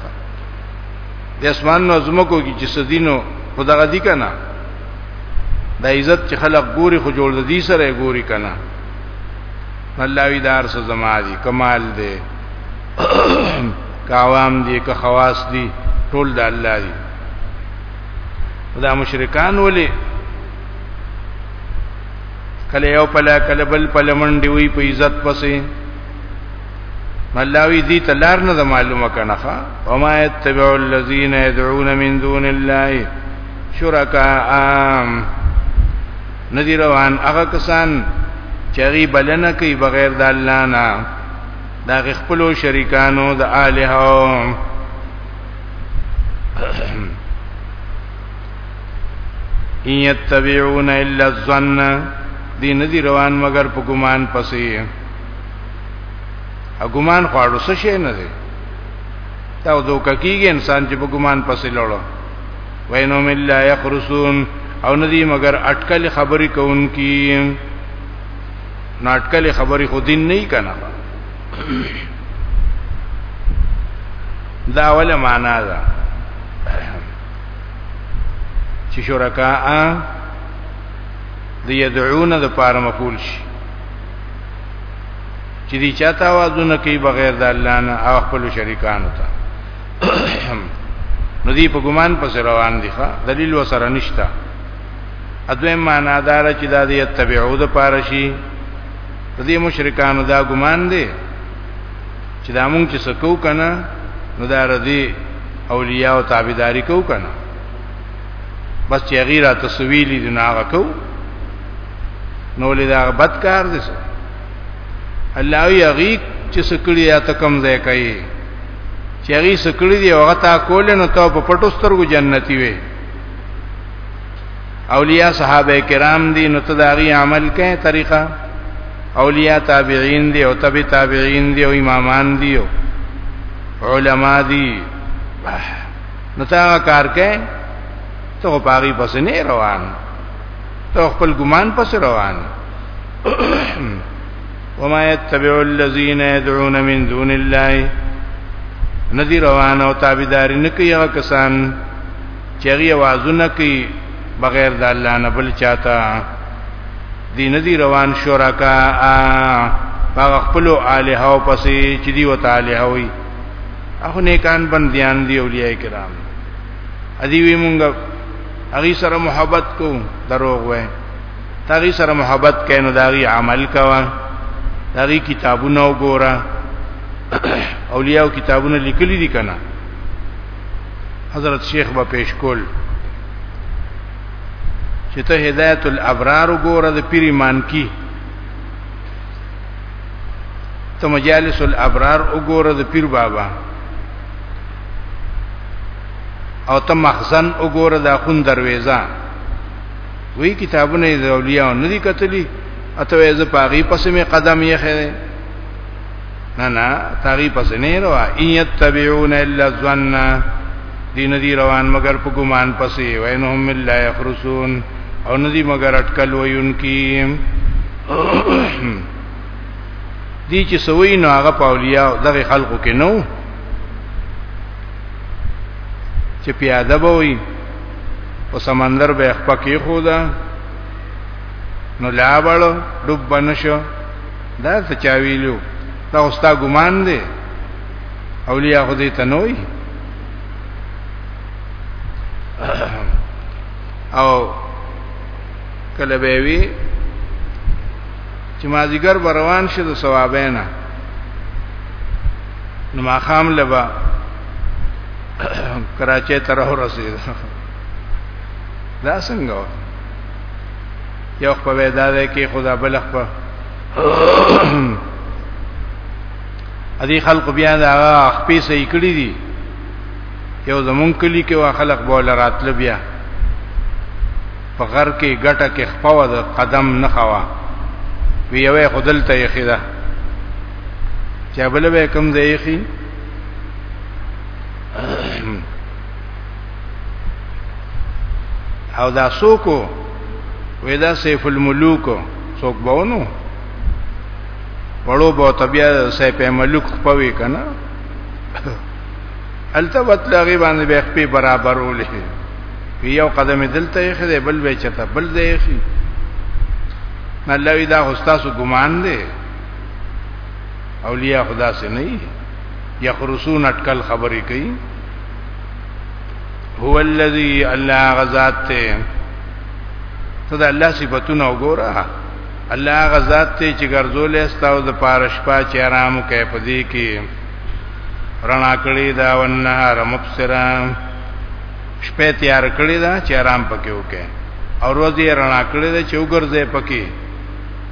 د اسمان نو زمکو کې چې سدینو خدغه دي کنه د عزت چې خلق ګوري خو جوړ دي سره ګوري کنه الله وی دار سو زما دي کمال دي کاوام دي که خواص دي ټول د الله دي دا مشرکان ولي کله یو پلا کله بل پلا منډي وي په عزت پسې ملاوی دي تلار نه معلومه کنه ښا وما يتبع الذين يدعون من دون الله شركاء ندی روان هغه کسان چې غي بلنه کوي بغیر د الله نه دا خپل شریکانو د الہو ان يتبعون الا الظن دی ندی روان مگر په ګمان پسې ا ګمان خواړو څه شي نه دی دا دوک کیږي انسان چې په ګمان پسې لړو وینو مل لا یخرسون او ندی مگر اٹکل خبرې کوونکی ناټکل خبرې خو دین نه کنا دا ول معنا ده چې شرکا د یدعون د پاره مقول شي چې دي چاته आवाजونه کوي بغیر د الله نه او خپل شریکانو ته نو دی په ګمان پس روان دي ښا دلیل وسره نشتا اځه معنا دار چې دا دی تبعو د پارشي دې مشرکانو دا ګمان دی چې دا مونږ چې سکو کنه نو دا ردی اولیاء او تابعداري کو کنه بس چې غیره تسویلی دی نه هغه کو نو لدا بد کار دي الله یغیک چې سکړی یا تکم ځای کوي چې هغه سکړی دی هغه تا کول نو ته په پټو سترګو جنتی وي اولیاء صحابه کرام دي نو ته داغي عمل کې طریقه اولیاء تابعین دي او تبع تابعین دي او امامان دي او علما دي نو تا کار کې ته پاغي پس نه روان ته خپل ګمان پس روان وما يتبع الذين يدعون من دون الله ندی روان او تابعداري نکي هغه کسان چې هغه आवाजونه کوي بغیر د الله نه بل چاته دی ندی روان شرکا هغه خپل الہ او پسې چې دی وتعالى وي هغه نیکان بنديان دی اولیاء کرام ادي وی مونږ هغه سره محبت کو دروغ وای تاغي سره محبت کینو داغي عمل کوا داغي کتابونه وګوره اولیاء کتابونه لیکلي دي کنه حضرت شیخ با پیش کول چې ته هدایت الابرار وګوره د پیری مانکی ته مجالس الابرار وګوره د پیر بابا او ته مخزن وګوره د خون درویزه وی کتابونه د اولیاء نه دي کتلی اته زه پاغي پسې می قدم یې خره نه نه تاغي پسې نه روا ان یتبعون الا الظن دین دی روان مگر په ګمان پسې وینهم الا یخرسون او ندی مگر اٹکل وینکی دی چې سوی نو هغه پاولیا دغه خلقو کې نو چې پیاده بوي او سمندر به خپکی خو دا نو لابل ډوب بنشو دا څه چا ویلو دا اوستا ګمان دی اولیاء خو دې تنوي او کله به وی چې مازیګر بروان شه د ثوابینا نو ما خام لبا کراچۍ ته راو رسید دا څنګه و یو خو به دا ده کې خدا بلخ په ادي خلق بیا دا خپې سې کړی دي یو زمون کلی کې وا خلق بوله راتل بیا په غر کې ګټه کې خپوا د قدم نه خوا وی یوې خدل ته یې خیدا چا بل به کم ځای خي او دا سوکو ودا سیف الملوک سوک بونو وړو به طبيعه سیف ملوک پوي کنه التبت لغي باندې به خپل برابرولې یو قدم دلته یې خده بل به چته بل دی خي الله دا استاد ګمان دی اولیاء خدا سے نه یخرسون اٹکل خبرې کوي هو الذی الله غزاد ته ته د الله صفاتونه وګوره الله غزاد ته چې ګرځولې ستاو د پارش پا چې آرام کې پدې کې رڼا کړی دا ونهار مبصرا شپه تیار کړی دا چې آرام پکې وکې او ورځې رڼا کړی دا چې وګرځې پکې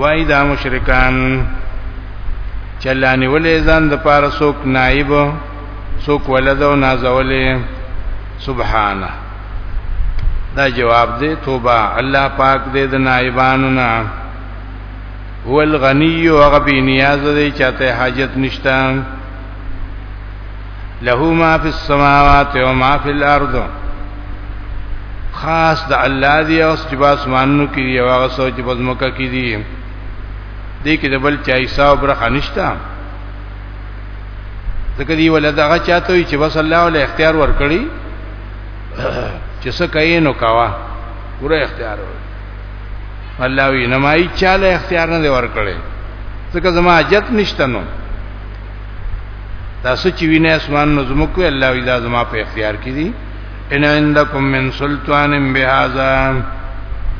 وای دا مشرکان چلانی ولې ځان د پاره څوک نائب څوک ولد او نازولې سبحانه دا جواب دی توبه الله پاک دې د نائبانو نه هو الغنی او غبی نیاز دې چاته حاجت نشته له ما فی السماوات و ما فی الارض خاص د الله دی او چې با اسمانونو کې دی او هغه سوچ په ځمکه کې دی دې کې د بل چا حساب برخه نشته ځکه دی ول دغه چاته وي چې بس الله ول اختیار ورکړي چې څه کوي نو کاوه پوره اختیار ور الله وی نمای چاله اختیار نه ورکړي ځکه زما حاجت نشته نو تاسو چې وینې اسمان نو زموږ وی الله وی دا زما په اختیار کې دي ان عندکم من سلطان بهذا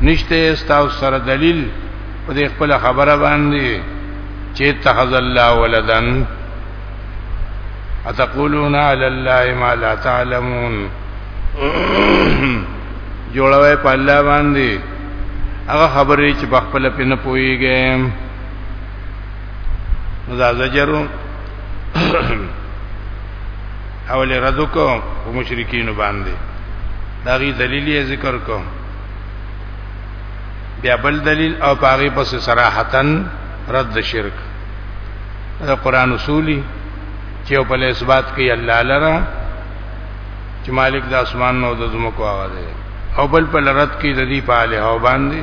نشته استاو سره دلیل په دې خپل خبره باندې چې تخذ الله ولدن اتقولون علی الله ما لا تعلمون جوړوي په الله باندې هغه خبرې چې په خپل پنه پويږي نو دا زجرو اول رد کو په مشرکین باندې دا غي دلیل یې ذکر کو بیا بل دلیل او پاغي پس صراحتن رد شرک دا قران اصولي چې په اثبات کې الله لرا چې مالک د اسمان نو د زمکو هغه دی او بل په لرت کې د دې په اله باندې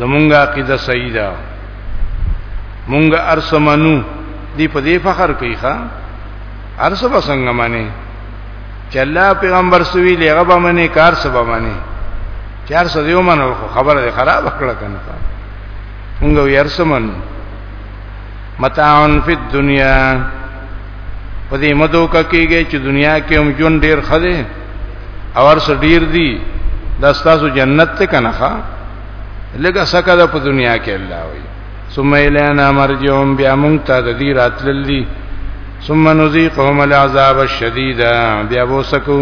زمونږه عقیده صحیح ده مونږه ارسمنو دی په دې فخر کوي ښا ارسه بسنګ معنی چې الله پیغمبر سوي لغه به منی کار سبا معنی چار سو دیو منو خبره خراب کړه کنه مونږه یې ارسمنو متاعن فی الدنیا په دې مدو کېږي چې دنیا کې هم جون ډیر خده او ارس ډیر دی دا ستاسو جنت ته کنه ښا لګه سکه د په دنیا کې الله وي ثم الینا مرجعهم بیا مونږ ته د دې راتللی ثم نذيقهم العذاب الشديد بیا وسکو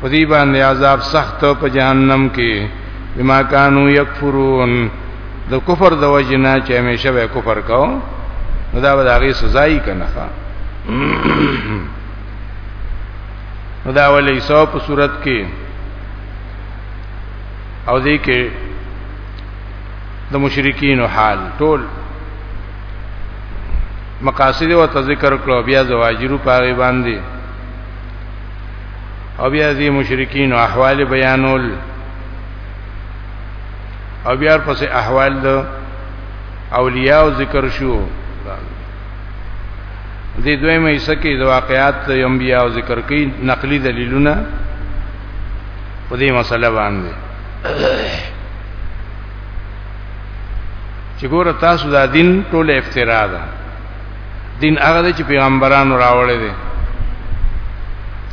په دې باندې عذاب سخت په جهنم کې بما كانوا يكفرون د کفر د وجنا چې همیشه به کفر کاو نو دا به هغه سزا یې کنه نو دا ولې سو په صورت کې او دې کې د مشرکین حال ټول مقاصد او تذکر کړو بیا زواجرو پاره باندې او بیا دې مشرکین احوال بیانول او بیا پسې احوال د اولیاء ذکر شو دې دویمه حصہ کې د واقعات د انبیاء ذکر کې نقلی دلیلونه په دې مسله باندې چې ګوره تاسو دا دین ټول افترا ده دین هغه چې پیغمبرانو راوړی دی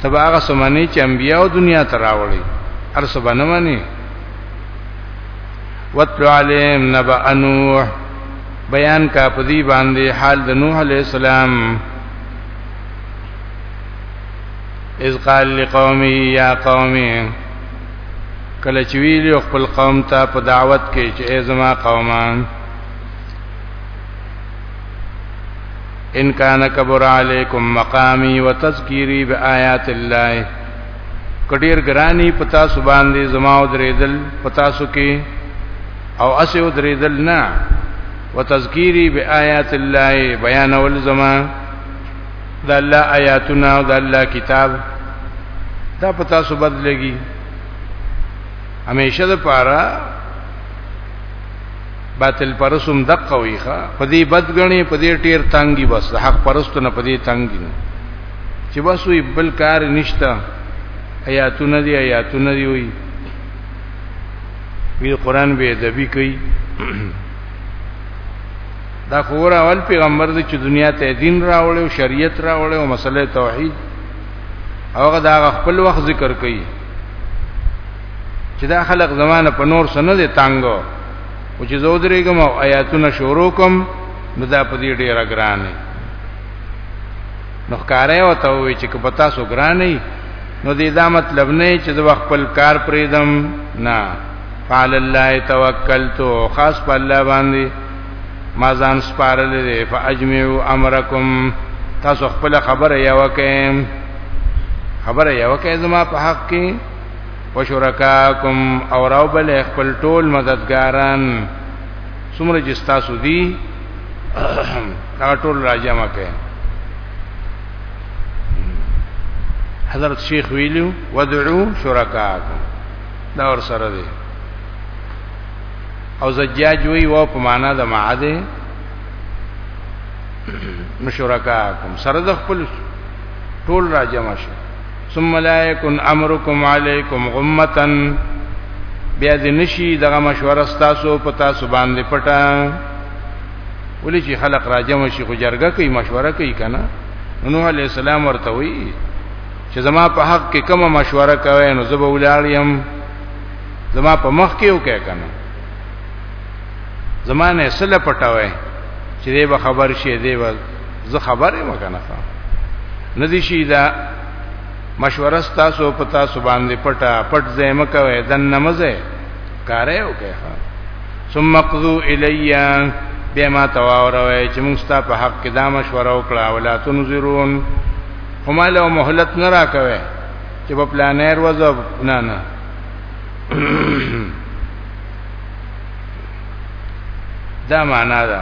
تبا هغه سمانی چې انبیا او دنیا ته راوړی هر څه باندې مانی وتلو علیم نبا انوح بیان کا پدی باندې حال د نوح علی السلام اذ قال لقومه یا قومه کله چې ویل خپل قوم ته په دعوت کې چې زما قومان ان کان کبر علیکم مقامی وتذکیری بآیات الله کډیر ګرانی پتا سو باندې زما او درېدل پتا سو کې او اسه او درېدل نه وتذکیری بآیات الله بیان ول زما د الله آیاتنا او د الله کتاب دا پتا سو بدلږي همیشه د پاره باطل پرسوم دقه وي ښا په دې بدګنې په دې ټیر تنګي بس حق پرستو نه په دې تنګي چې بس وي بل کار نشته آیاتونه دي آیاتونه دي وي وی قرآن به ادبی کوي دا خور اول پیغمبر دی چې دنیا ته دین راوړ او شریعت راوړ او مسله توحید هغه دا خپل وخت ذکر کوي چې دا خلق زمانه په نور سره نه دي تانګو او چې زو درېګم او آیاتونه شروع کوم نو دا په دې ډیر ګران دی نو ښکارې او ته وی چې په تاسو ګران دی نو دې دا مطلب نه چې د خپل کار پریدم نه فعل الله توکلت خاص په الله باندې ما ځان سپارل دي فاجمعوا امرکم تاسو خپل خبره یو کې خبره یو کې زما په حق کې وشرکاکم او راو بل خپل ټول مددګاران څومره چې تاسو دي هغه ټول راځم کې حضرت شیخ ویلو ودعو شرکاکم دا ور سره دی او زجاج وی و په معنا د معاده مشرکاکم سره د خپل ټول راځم شه ثم لا يكن امركم عليكم غمتا بیا دې نشي دغه مشوره تاسو په تاسو باندې پټه ولې چې خلق راجم شي خو جرګه کوي مشوره کوي کنه نوح عليه السلام ورته وی چې زما په حق کې کومه مشوره کوي نو زه به ولاړم زما په مخ کې وکړه کنه زمانه سره پټاوي چې دې به خبر شي دې زه خبرې مکنه ندی شي دا مشوره تاسو په تاسو باندې پټه پټ زې مکوي دن نمزه کارې وکړه ثم قضوا الیا بیا ما تواوروي چې موږ ستاسو په حق کې دا مشوره وکړه ولا تنظرون هما له مهلت نه راکوي چې په پلانیر وځو نه نه دا معنا ده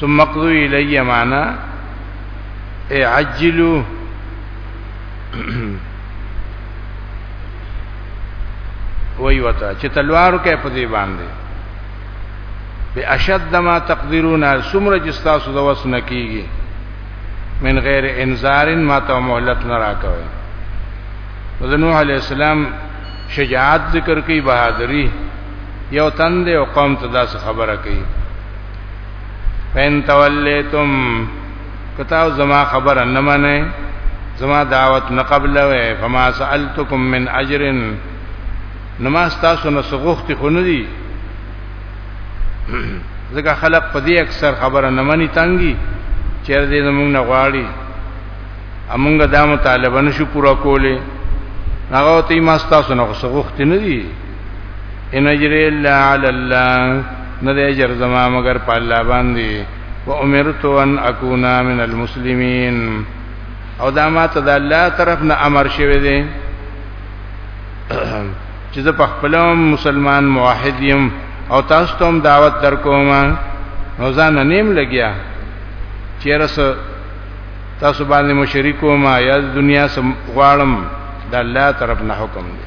ثم قضوا الی معنا ای عجلوا وی وتا چې تلوار کې په دې باندې به اشد ما تقدرون سمره چې تاسو د وس نه کیږي من غیر انذار ما ته مهلت نه راکوي د نوح علی السلام شجاعت ذکر کوي بہادری یو تند او قوم ته داس خبره کوي فین تولیتم کتاو زما خبر نه منه زما دعوت نه قبلوي فما سالتکم من اجر نما تاسو نه سغوخت خو نه دي ځکه خلق په دې اکثر خبره نه مني تنګي چیر دې موږ نه غواړي امونګ دا مطالبه نشو پورا کولې هغه ته ما تاسو نه سغوخت نه دي ان اجر الا علی الله نه د اجر زما مگر په الله باندې و امرت ان اكون من المسلمین او دا ما ته د الله طرف نه امر شوی دی چې زه په خپل مسلمان موحد یم او تاسو ته هم دعوت درکوم نو ځان نیم لګیا چیرې تاسو باندې مشرکو ما یا دنیا سم غواړم د الله طرف نه حکم دی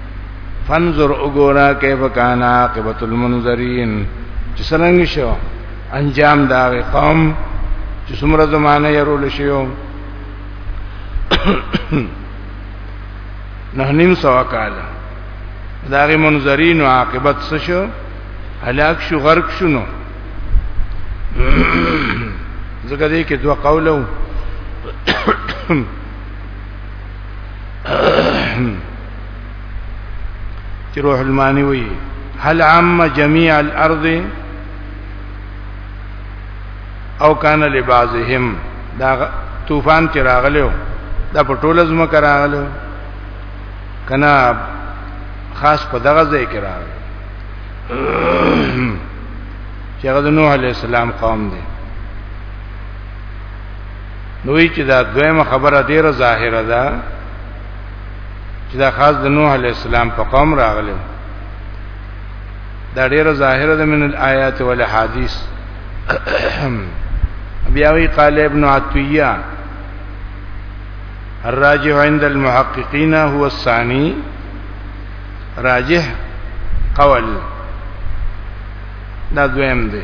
فانظر وګورا کیف کان عاقبت المنذرین چې څنګه شو انجام دا قوم چې څومره زمانه یې رول شو نه نیم سو کال دا غي منذرین او عاقبت څه شو هلاک شو غرق شونو زګه دې کې دوه قولو چې روح المانی وی هل عم جميع الارض او کان لبعضهم دا طوفان چې راغلو دا په ټوله ځمکه راغلو کنا خاص په دغه ځای کې راغلو چې هغه نوح عليه السلام قوم دی نوې چې دا دویمه خبره ډیره ظاهره ده چې دا خاص د نوح علی السلام په قوم راغله دا ډیره ظاهره ده من الآیات والاحاديث بیا وی قال ابن عطیه الراجح عند المحققين هو الثاني راجح قول دا دویم دی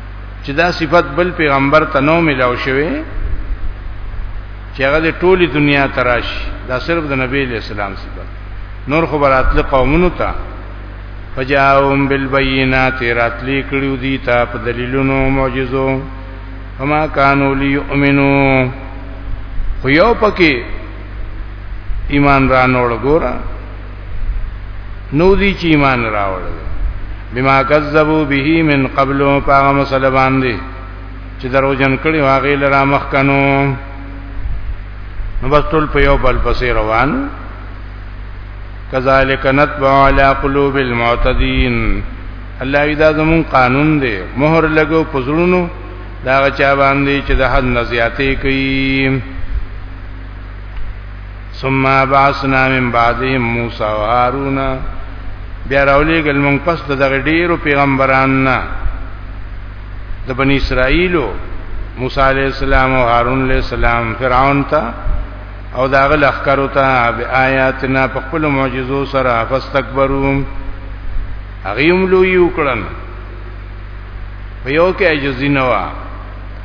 چې دا صفت بل پیغمبر ته نو ملاو شوی چې هغه د ټولي دنیا تراش دا صرف د نبی له سلام صفت نور خو براتله قومونو ته فجاءهم بالبينات راتلی کړیو دي تا په دلیلونو معجزو فما كانوا ليؤمنوا خو یو پکې ایمان را نوړ ګوره نو دي چې ایمان راوړل بما کذبوا به من قبل پاغه مسله باندې چې درو جن کړي واغې لرا مخ کنو نو بس ټول په یو بل پسې روان کذالک نتبع علی قلوب المعتدین الله دا زمون قانون دی مہر لګو پزړونو دا چا باندې چې د حد نزیاتې کوي ثم بعثنا من بعدهم موسی و هارون بیا راولې ګل مونږ پس د دغه ډیرو پیغمبران نه د بنی اسرائیلو موسی علی السلام او هارون علی السلام فرعون ته او داغه لخر ته بیااتنا په خپل معجزو سره فاستكبروا هغه هم لوی وکړن په یو کې عجزینه وا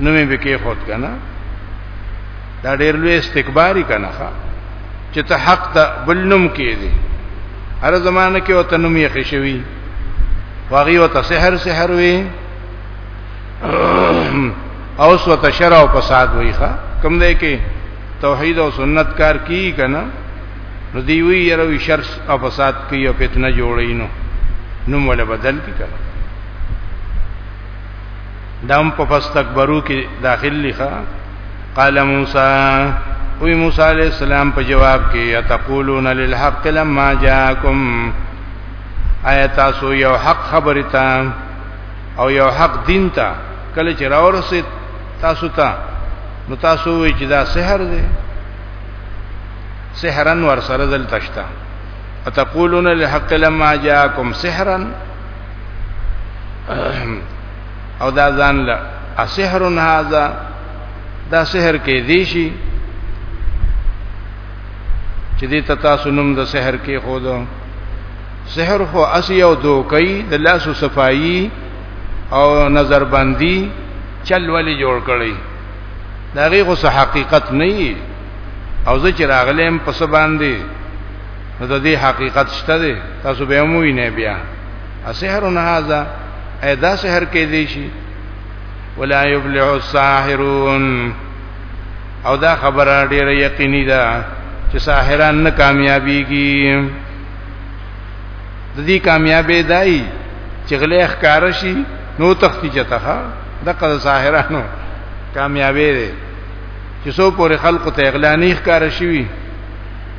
نو مې به کې خود کنه دا ډېر لوی استکباري کنه چې ته حق ته بلنم کې دي هر زمانه کې وته نوم یې خشوي واغي وته سحر سحر وي او سو ته شر او فساد وي ښا کوم دی کې توحید او سنت کار کی کنه نو دی وی یره شر او فساد کوي او فتنه جوړینو نو مولا بدل کی کنه دام په فاستكبروا کې داخل لخوا قال موسی وی موسی علیہ السلام په جواب کې اتقولون للحق لما جاءکم آیا تاسو یو حق خبره تا او یو حق دین تا کله چې راورسې تاسو ته نو تاسو وی چې دا سحر دی سحرن ور سره دل تشتا اتقولون للحق لما جاءکم سحرن او دا ځان له اسحر هذا دا سحر کې دی شي چې دې تاسو نوم د سحر کې خو دو سحر خو اسی او دوکې د لاسو صفائی او نظر بندي چل ولی جوړ کړی دا غي خو حقیقت نه او زه چې راغلم په سبان دي نو د دې حقیقت شته دی تاسو به مو نه بیا اسحر هذا ادا سحر کې دی شي ولا یفلح الساحرون او دا خبره ډیره یقیني ده چې ساحران نه کامیابیږي د دې کامیابې دای چې غلې ښکار شي نو تختی چته د قضا ساحرانو کامیابې ده چې سو پورې خلق ته اغلانی ښکار شي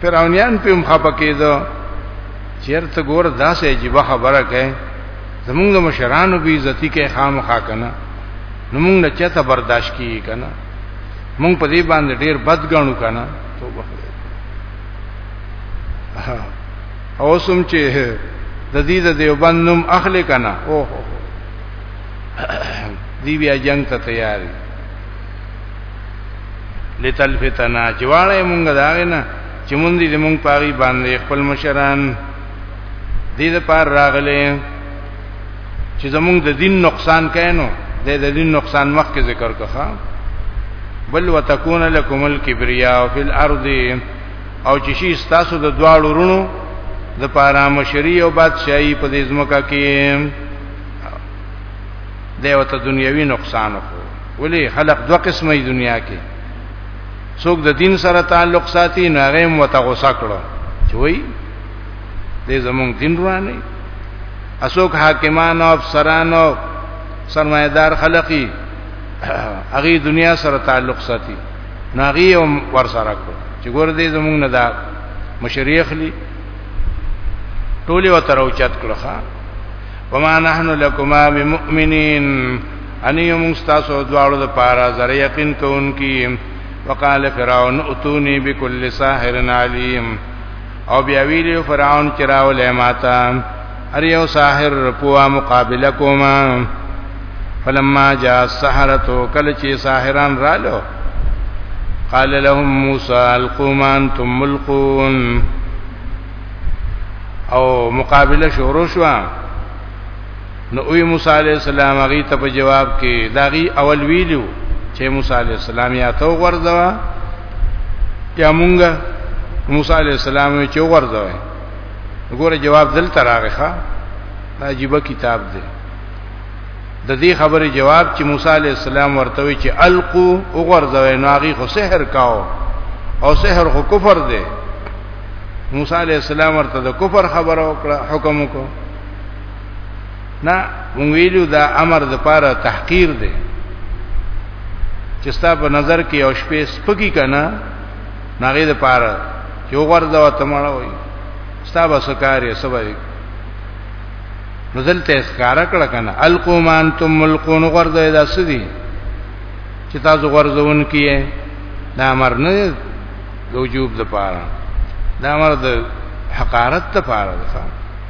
فرعونیان په هم خپه کېده چیرته ګور داسې عجیب خبره کوي زمونږ د مشرانو به عزتي کې خامخا کنه نو مونږ نه چاته برداشت کیږي کنه مونږ په دې باندې ډیر بد غنو کنه توبه او سم چې د دې د دیوبند نوم اخلي کنه او دی بیا جنگ ته تیاری لتلفتنا چې واړې مونږ داغه نه چې مونږ دې مونږ پاغي باندې خپل مشران دې د پار راغلې چې زمونږ د دین نقصان کینو د د دین نقصان مخ کې ذکر کړه بل وتكون لكم الكبرياء في الارض او چې شي تاسو د دواړو رونو د پاره مشری او بادشاہي په دې ځمکه کې دیوته دنیوي نقصان وکړو ولی خلق دو قسمه دنیا کې څوک د دین سره تعلق ساتي نو هغه هم وته غوسه کړو چې وای دې زمونږ دین روانه اسوک حاکمان او افسران او سرمایدار خلقی هغه دنیا سره تعلق ساتي نو هغه هم ور سره کو چې ګور دې زمونږ نه دا مشریخ لی ټوله وتر او چت کړه وما نحن لكما بمؤمنين ان یو موږ تاسو دواړو د پاره زره یقین کوونکی وقال فرعون اتونی بكل ساحر علیم او بیا ویلی فرعون چې راولې ماتا ار یو ساحر پوا مقابله کوما فلما جاء السحرة کل چې ساحران رالو قال لهم موسی القوا ما انتم ملقون او مقابله شروع شوه نو وی موسی علی السلام هغه ته په جواب کې داغي اول ویلو چې موسی علی السلام یا تو ورځوا یا مونږه موسی علی السلام چې ورځوي وګوره جواب دل تراغه عجیب کتاب دی د دې خبرې جواب چې موسی علی السلام ورته وی چې القو وګرځوي نو هغه خو سحر کاو او سحر خو کفر دی موسی علی السلام ورته د کفر خبره وکړه حکم وکړه نه مونږ ویلو دا امر د پاره تحقیر دی چې ستا په نظر کې او شپې سپکی کنه ناغې د پاره چې وګورځه او تمړه وي ستا به سکارې سبای نزل ته اسکار کړه کنه القوم انتم ملقون غرزه دا سدي چې تاسو غرزون کیه دا امر نه وجوب د پاره دا امر د حقارت ته پاره ده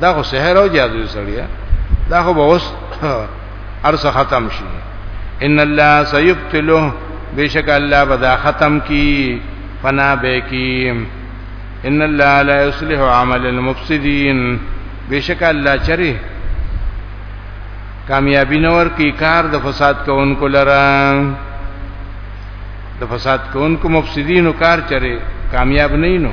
دا خو سحر او جادو سړیا دا خو به اوس ارسه ختم شي ان الله سيبتله بشک الله بدا ختم کی فنا به کی ان الله لا يصلح عمل المفسدين بشک الله چری کامیابی نور کی کار د فساد کوونکو لره د فساد کوونکو مفسدینو کار چره کامیاب نه نو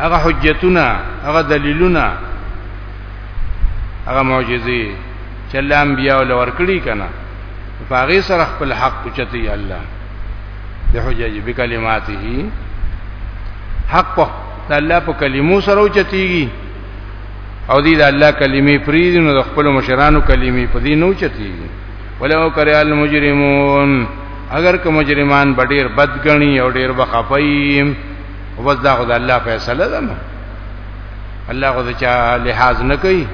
هغه حجتونه هغه دلیلونه هغه معجزې چې الله انبیاء ول ورکړي کنا فاغي سره خپل حق پچتي الله د حجج بکلماته حق په الله په کلمو سره اوچتيږي او دې د الله کلمې پریدي نو د خپل مشرانو کلمې په دې نه اوچتيږي ولو کرے المجرمون اگر که مجرمان بډیر بدګنی او ډیر بخفیم او بس دا خدای الله فیصله ده نو الله خدای چا لحاظ نه کوي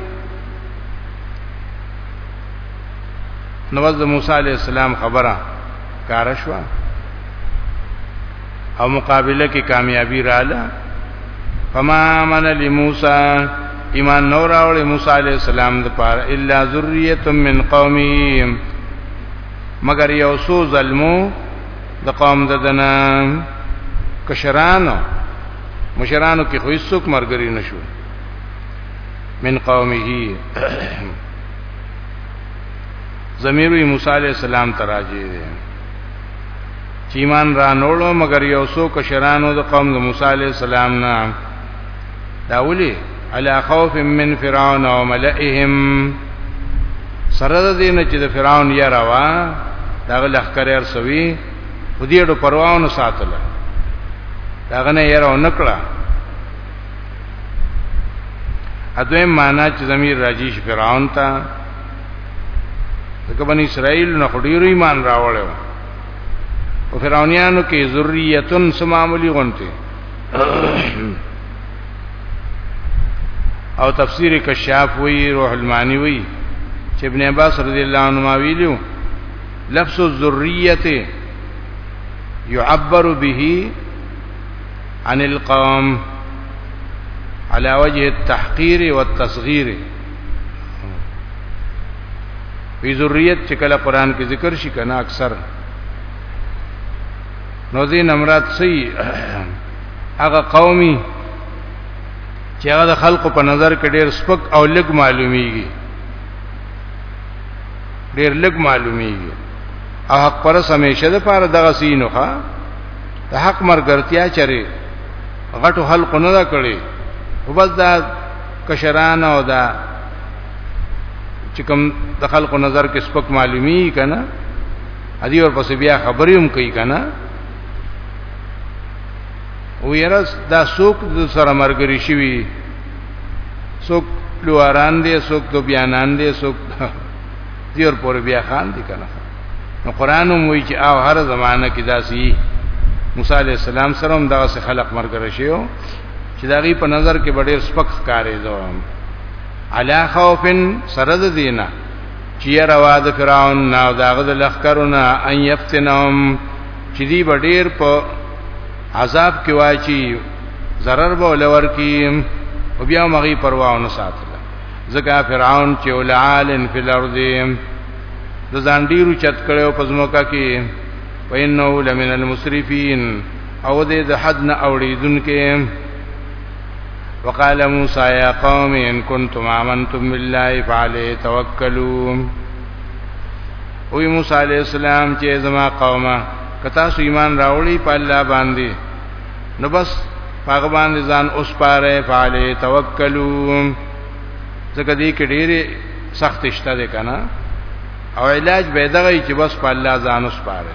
نو د موسی علی السلام خبره کار شوه او مقابله کې کامیابی رااله فما من لموسی ایمان نور اورې موسی علی السلام د پاره الا ذریه من قومهم مگر یو سو ظلمو د قوم د دنا کشرانو مشرانو کې خو هیڅوک مرګري نشو من قومه زمیر موسی علی السلام تراجی دی چې ایمان را نوړو مګر یو څو کشرانو د قوم د موسی علی السلام نه دا ولي علا خوف من فرعون او ملئهم سره د دین چې د فرعون یا روا دا لخر یې رسوي په دې ډو پرواونه ساتله دا غنه یې راو نکړه اته معنا چې زمير راجیش فرعون ته دغه بنی اسرائیل نه خډیر ایمان راوړل او فرعونانو کې ذریاتن سماملی غونته او تفسیر کشاف وی روح المانی وی چې ابن عباس رضی الله عنه ویلو لفظ الذریه يعبر به عن القوم على وجه التحقير والتصغير وی ذریت چې کله قران کې ذکر شي کنه اکثر نو دې نمرات سي هغه قومي چې هغه د خلکو په نظر کې ډېر سپک او لګ معلومیږي ډېر لګ معلومیږي او حق پر سمېشه د پاره دغه سینو ښا د حق مرګرتیا چره غټو خلکو نه دا کړی وبس دا کشران او دا چې کوم د خلکو نظر کې سپک معلومي کنا ادي ور پسې بیا خبرې هم کوي کنا او یرس دا سوق د سره مرګري شوی سوق لواران دي سوق تو بیانان دي سوق دیر پور بیا خان دي کنا نو قران هم وی چې او هر زمانہ کې داسي موسی عليه السلام سره هم دغه خلق مرګري شیو چې دا غي په نظر کې ډېر سپک ښکارې دو علا خوفن سره د دینه چې روا د فرعون نه او داغه د لخرونه ان یفتنهم چې دی ډېر په عذاب کې واچي zarar به لور کې او بیا مغي پروا نه ساتل ځکه فرعون چې ولعالن فی الارض د ځان ډیرو چت کړو پزموکا کې وینه لمن المسرفین او دې د حد نه اوړېدونکې وقال موسی یا قوم ان کنتم آمنتم بالله فعلی توکلوا او موسی علیہ السلام چې زما قومه کتا سو ایمان راوړي په الله باندې نو بس هغه باندې ځان اوس پاره فعلی توکلوا ځکه دې کې ډېری سخت شته ده کنه او علاج به دغه چې بس په الله ځان اوس پاره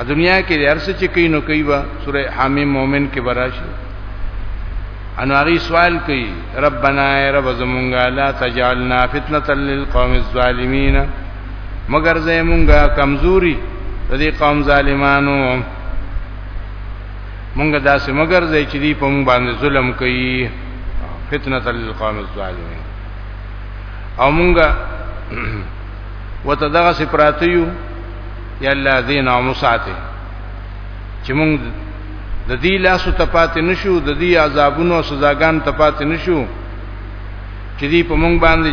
ا دنیا کې ارسه چې کوي نو کوي با سوره حمیم مومن کې براشي انواری سوال کوي ربنا ای رب زمونږه لا تجعلنا فتنه للقوم الظالمین مگر زمونږه کمزوري د دې قوم ظالمانو مونږه داسې مگر زې چې دی په مونږ باندې ظلم کوي فتنه للقوم الظالمین او مونږه وتدغه سپراتیو یا الله دې نام ساته چې موږ د دې لاسو تپات نشو د دې عذابونو سزاګان تپات نشو چې دې په موږ باندې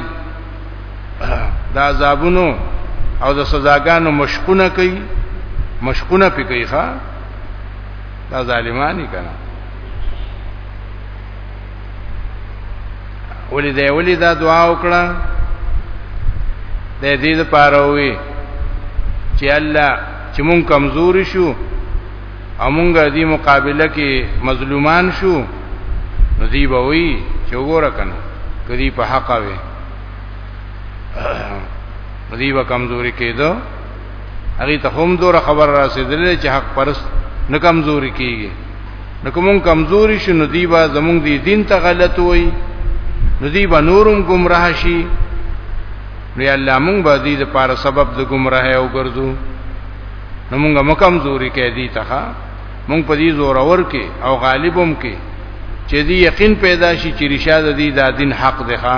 د عذابونو او د سزاګانو مشقونه کوي مشقونه پې کوي ښا دا ظالمانی کنا ولې دې ولې دا دعا وکړه د دې لپاره وي چې الله چې مونږ کمزوري شو او مونږ دې مقابله کې مظلومان شو نو دی به وي چې وګوره کنه کدی په حق وي دی به کمزوري کېدو هغه ته هم دور خبر رسیدلې چې حق پرست نه کمزوري کیږي نو کوم کمزوري شنو دی با زمونږ دی دین ته غلط وای نو دی با نورم گمراه شي نو الله مونږ به دې لپاره سبب د گمراه او ګرځو نو مونږ مکمزوري کې دي ته مونږ په دې زور اور کې او غالبوم کې چې دې یقین پیدا شي چې رشاد دې د دین حق دی ښا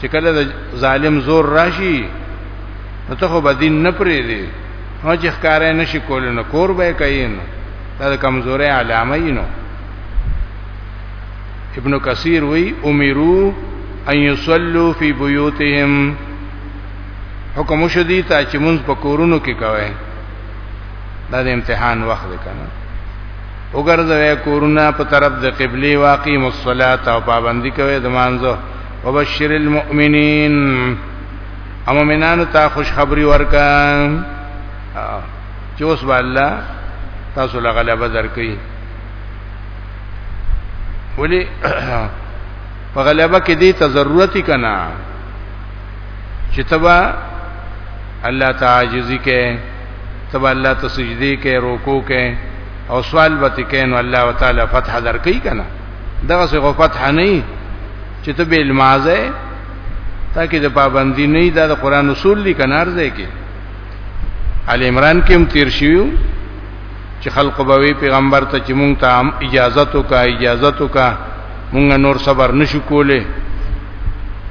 چې کله د ظالم زور راشي نو ته خو بدین نه پرې دی نو چې ښکارې نشي کول نو کور به کین دا کمزورې علامه نو ابن کثیر وی امیرو ان یصلوا فی بیوتهم حکم شدی ته چې مونږ په کورونو کې کوي دا د امتحان وخت دی کنه وګرځوي کورونه په طرف د قبله واقع مصلات او پابندي کوي د مانځو وبشر المؤمنین امومنانو ته خوشخبری ورکا چې اوس به الله تاسو له غلبه درکې ولی په غلبه کې دې ته ضرورت کنا چې تبا الله تعاجزی کې تبا الله تسجدی کې رکوع کې او سوال وتی کې نو الله تعالی فتح درکې کنا دغه څه غفت حنی چې ته به المازه تا کې د پابندی نه دا د قران اصول دي کنار ځای کې ال عمران کې هم تیر شیو چې خلق بوي پیغمبر ته چې مونږ ته اجازه تو کا اجازه تو کا مونږ نور صبر نشو کوله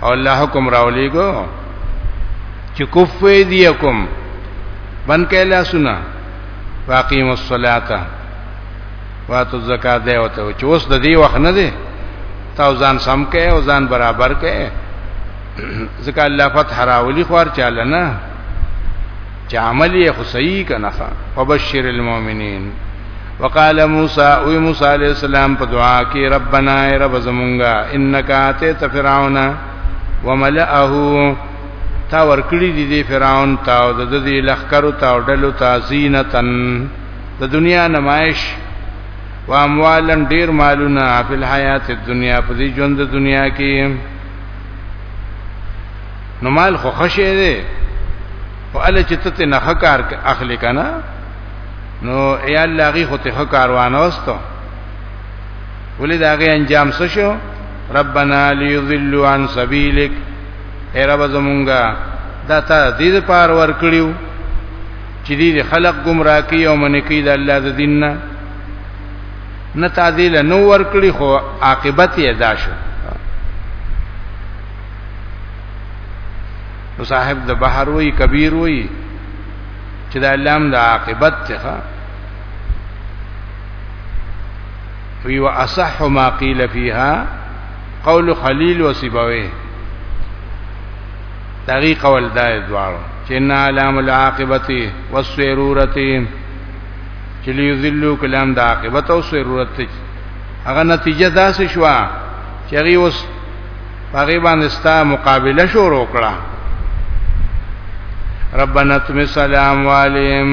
او الله حکم راولېګو چې کوفې دی کوم بن کله سنا واقیم الصلاه واتو زکات دی وته چې اوس د دې وخت نه دی تا ځان سم کې او ځان برابر کې ځکه الله فتح راولي خور چاله نه چې عمل یې خو صحیح کنه فبشر المؤمنین وقال موسی او موسی علی السلام په دعا کې ربنا ای رب زمونږه انک اتیت فرعون وملئه تا ورکړي دي فرعون تا او د دې لخر او تا ډلو تا زینتن د دنیا نمایش و اموالن ډیر مالونه په حیات دنیا په دې ژوند د دنیا کې نو مال خو خشه دی او ال چې ته نه خکار اخلي کنه نو یا الله غي خو ته خکار وانوستو ولې دا غي انجام څه شو ربنا ليضلوا عن سبيلك اے رب زمونږه دا ته دې پار ور کړیو چې دې خلق گمراه کوي او منې کوي د الله د دین نه نه تعدیل نو ور کړی خو عاقبت یې ادا شو نو صاحب د بحر وی کبیر وی چې د علام د عاقبت څخه وی واصح ما قيل فيها قول خليل وسبويه دغی قول دای دوارو چې ان علام العاقبتی والسیرورتی چې لیذلو کلام د عاقبت او سیرورت ته هغه نتیجه داسې شو چې هغه اوس هغه باندې ستا مقابله شروع کړه ربنا تم سلام والیم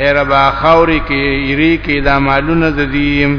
اے ربا خوري کې یری کې دا مالونه د دیم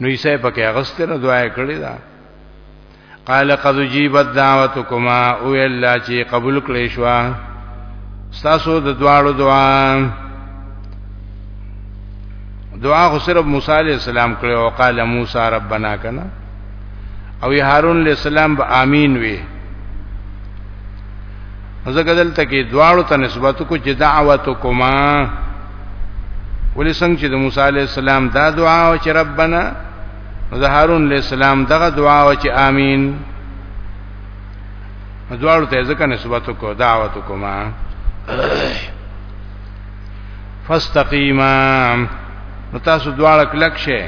نو یې سه پکې اغستره دعا یې کړې ده قال قد جيبت دعوتكما او الله چې قبول کړې شو تاسو د دواړو دعا دعا خو صرف موسی عليه السلام کړې او قال موسی ربنا کنا او هارون عليه السلام به امين وي ځکه دلته کې دواړو ته نسبت کو چې دعوتکما ولې څنګه چې د موسی عليه السلام دا دعا او چې ربنا د هارون عليه السلام دغه دعا او چې امين دواړو ته ځکه نسبت کو دعوتکما فاستقیما نو تاسو دواړه کلک شئ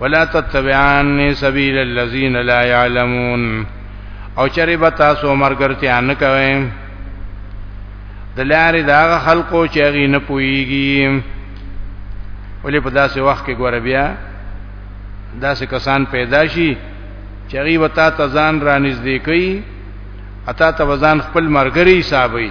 ولا تتبعان سبیل الذین لا یعلمون او چرې به تاسو مرګرتیا نه کوئ د لارې دا خلکو چې غي نه پويږي ولې په داسې وخت کې ګور بیا داسې کسان پیدا شي چې غي وتا ته ځان را نږدې کوي اتا ته ځان خپل مرګري حسابي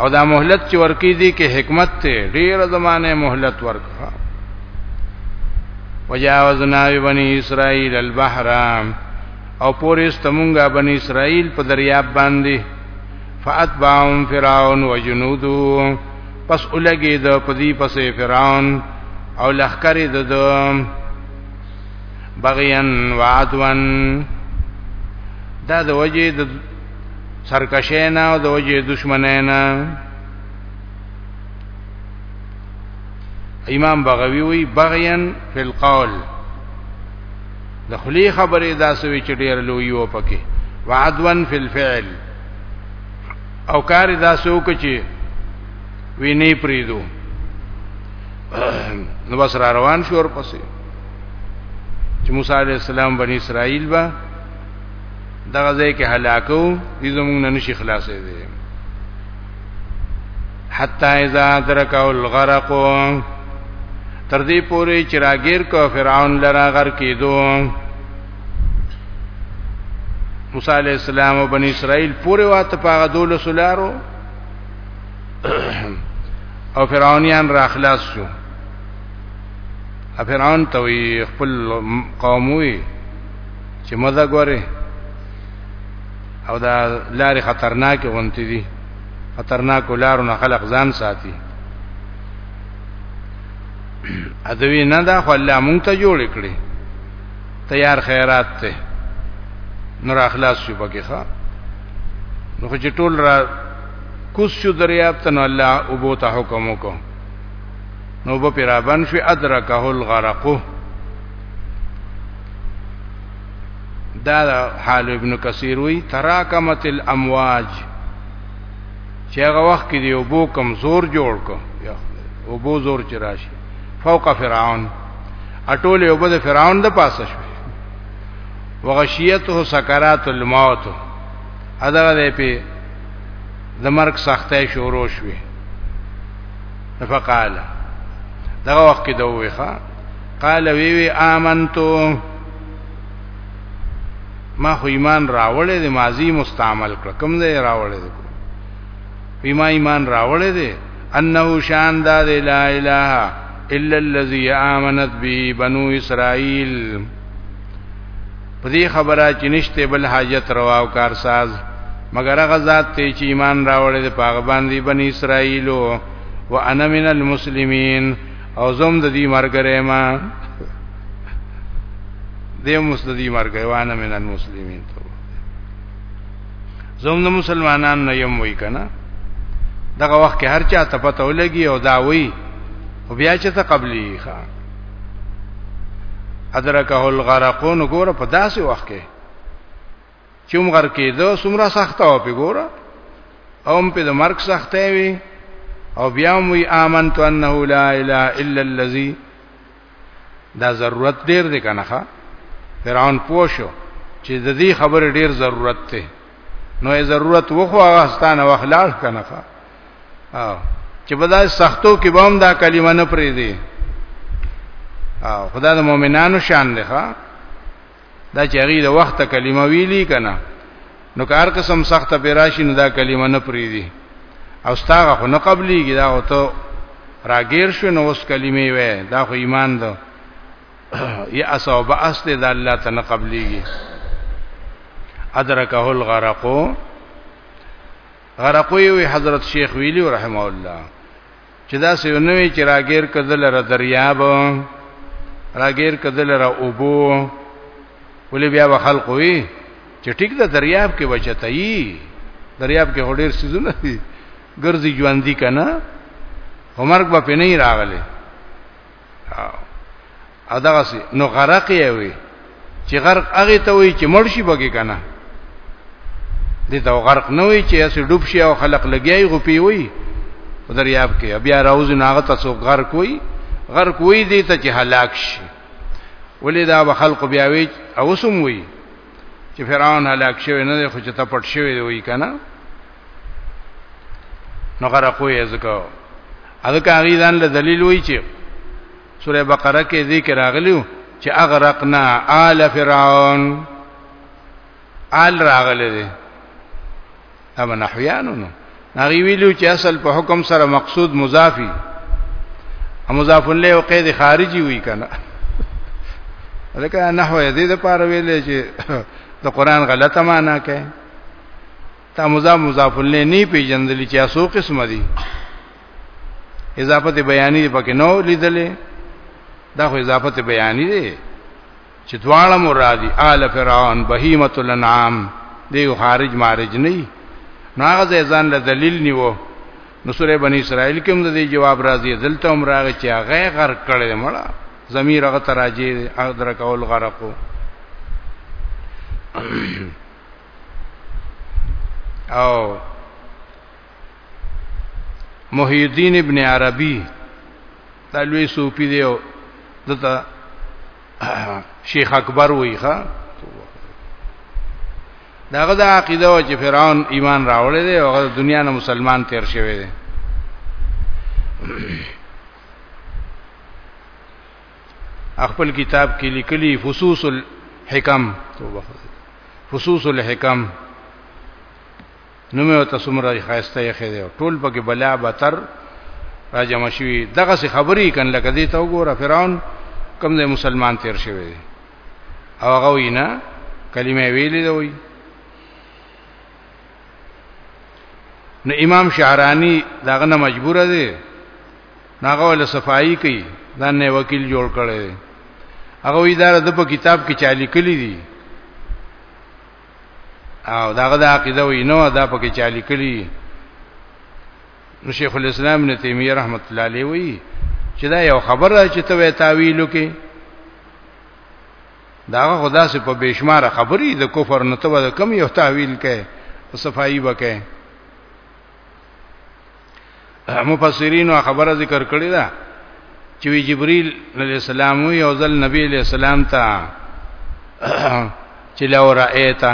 او دا مهلت چې ورکی دي کې حکمت ته ډیر زمانه مهلت ورکړه وجاوزنا بني اسرائيل البحر او پورې استمونګه بني اسرائيل په دریاب باندې فاتبعهم فرعون وجنوده پس اولګي د پدی پسې فرعون او لخر د بغيان وعدوان دا د وجه د سرکشه نه او د وجه دشمنه نه امام بغوی وی بغیان فی القول د خلی خبرې داسوي چې ډیر لوی و پکې وعدوان فی الفعل او کار داسو کچې ویني پریدو نو بس را روان شو ورپسې چې موسی علی السلام بنی اسرائیل با دغه ځای کې هلاکو دې زمونږ نه نشي خلاصې دي حتا اذا درکو الغرق تر دې پورې چې راګیر کو فرعون لرا غر کېدو موسی علی السلام او بنی اسرائیل پورې واته پاغه دول سولارو او فرعونیان را خلاص شو فرعون ته خپل قوموي چې مزه ګوره او دا لارې خطرناکې غونتی دي خطرناکو لارو نه خلق ځان ساتي ادوی نه دا خو الله مونږ ته جوړ کړی تیار خیرات ته نور اخلاص شو پکې ښا نو چې ټول را کوس شو دریاب ته نو الله او بو ته حکم وکړو نو به پیرابن شو ادرکه الغرقو دا حال ابن کثیر وی تراکمت الامواج چې هغه وخت کې یو بو کمزور جوړ کو او بو زور چې راشي فوق فرعون اټول یو بده فرعون د پاسه شو وغشیته سکرات الموت ادا دې په د مرګ سختې شروع شوه فقال دغه وخت کې دوه ښا قال وی وی آمنتو ما خو ایمان راوړې د ماضی مستعمل کړ کوم ځای راوړې دې وی ما ایمان راوړې دې انه شان دا دې لا اله الا الذي امنت به بنو اسرائيل په دې خبره چې نشته بل حاجت روا او کارساز مگر هغه ذات ته چې ایمان راوړې دې پاغه باندې بنی اسرائیلو وانا من المسلمین او زم د دې مرګره ما د مسلدي مرګه وانه من المسلمین ته زم د مسلمانان نه یم وای کنه دغه وخت کې هر چا ته پته ولګي او دا وای او بیا چې ته قبلي ښا ادرکه الغرقون ګوره په داسې وخت کې چوم غر کېده سمره سخته او په ګوره اوم په د مرګ سخته وي او بیا وی آمنت انه لا اله الا الذي دا ضرورت ډیر دی کنه فرعون پوښو چې د دې خبرې ډیر ضرورت دی نو یې ضرورت وخو هغه ستانه وخلال کنه او چې په داسې سختو کې به هم دا کلمه نه پرې دی او خدای د مؤمنانو شان دی ښا دا چې هغه د وخت کلمه ویلی کنه نو کار قسم سخت پیراشي نو دا کلمه نه پری دي او ستاغه خو نه قبليږي دا او ته راګیر شو نو اوس کلمې وې دا خو ایمان ده یا اسو باس دې د الله ته نه قبليږي ادرکه الغرقو غرقو یو حضرت شیخ ویلی رحمه الله چې دا سې نوې چې راګیر کدل را دریاب راګیر کدل را اوبو ولې بیا به خلق وي چې ټیک دا دریاب کې بچته یي دریاب کې هډیر سيزونه دي ګرځي ژوند دي کنه عمر په پنه راغله او دغه سي نو غرق یې وي چې غرق هغه ته وي چې مړ شي بګي کنه دې دا غرق نه وي چې اسې ډوب شي او خلق لګیای غپی وي دریاب کې بیا راوځ ناغه تاسو غرق وي غرق وي دې ته چې هلاک شي ولې دا به خلق بیا وي او سم وي چې فرعون هلاک شوی نه خو چې تپټ شوی وي کنه نو غرقو یې ځکه اذکه هغه ځان له دلیل وی چې سوره بقره کې ذکر راغلیو چې اغرقنا آل فرعون آل راغلی دی اما نحویانو نو هغه ویلو چې اصل په حکم سره مقصود مضافي مضاف له او قید خارجي وی کنه لکه نحو دې د پاره ویلې چې د قران غلطه معنا کوي تا مضاف مضاف الیه نه پیژندل چې اسو قسم دي اضافت بیانی پکې نو لیدلې دا خو اضافت بیانی دی چې دواړه مرادي آل فرعون بهیمه الانعام دی خارج مارج نه نه هغه ځان له دلیل نیو نو سورې بنی اسرائیل کې هم د دې جواب راځي دلته هم راغی چې هغه غرق کړي مړه زمير هغه تراجي اقدر کول غرقو او محی الدین ابن عربی دا لوی صوفي دی او دته شیخ اکبر وی ښا داغه د عقیده او چې فرعون ایمان راوړی دی او د دنیا نه مسلمان تیر شوی دی خپل کتاب کې لیکلي فصوص الحکم توبه فصوص الحکم نو مې ته سمره خاصته یې خېده ټول پکې بلا بتر راجم شوی دغه څه خبرې کن لکه دې ته وګوره فرعون کم دې مسلمان تیر شوی او هغه وینا کلمه ویلې دی وی نو امام شعرانی داغه نه مجبور دی هغه ول صفائی کوي دا نه وکیل جوړ کړي هغه اداره د په کتاب کې چالي کړی دي او داغه د عقیده وی نو دا په کې چالي کړی نو شیخ الاسلام ابن تیمیه رحمت الله علیه وی چې دا یو خبره چې ته وې تعویل کې دا خدا سه په بشمار خبرې د کفر نه ته د کم یو تعویل کې صفائی وکې مفسرین خبره ذکر کړی دا چې جبرئیل علیہ السلام یو ځل نبی علیہ السلام ته چې لو رایتا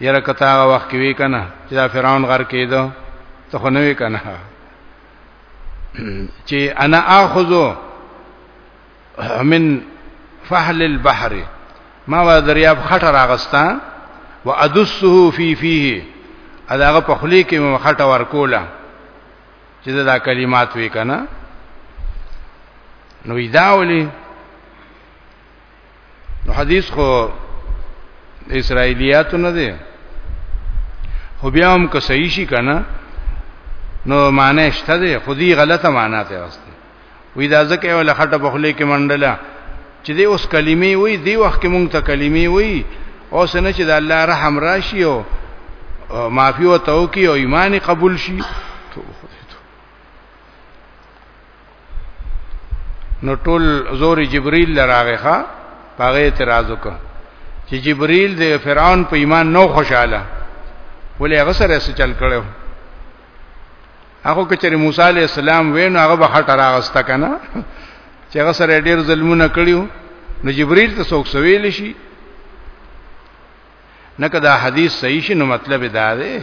یره کتا وخت کې وی کنه چې دا فرعون غر کېدو ته خو نه وی کنه چې انا اخذو من فحل البحر ما و دریاب خټه راغستا و ادسه فی فیه اداغه په خلی کې مې خټه ورکوله چې دا کلمات وی کنه نو دا ولي نو حدیث خو اسرایلیات نه دی خو بیا هم که صحیح شي کنه نو معنی شته دی خودي غلطه معنی ته واسطه وی دا ځکه یو لخټه په خلی کې منډله چې دی اوس کلمې وی دی وخت کې مونږ ته کلمې وی او سنه چې د الله رحم راشي او معافي او توکي او ایمان قبول شي نو ټول زور جبريل لراغه ښا پاغه اعتراض وکړ چې جبريل د فرعون په ایمان نو خوشاله ولې هغه سره څه چل کړو هغه کچره موسی علی السلام وینو هغه به خټه راغسته کنه چې هغه سره ډیر ظلمونه کړیو نو جبرئیل ته څوک سویل شي نه کدا حدیث صحیح شي نو مطلب دا دی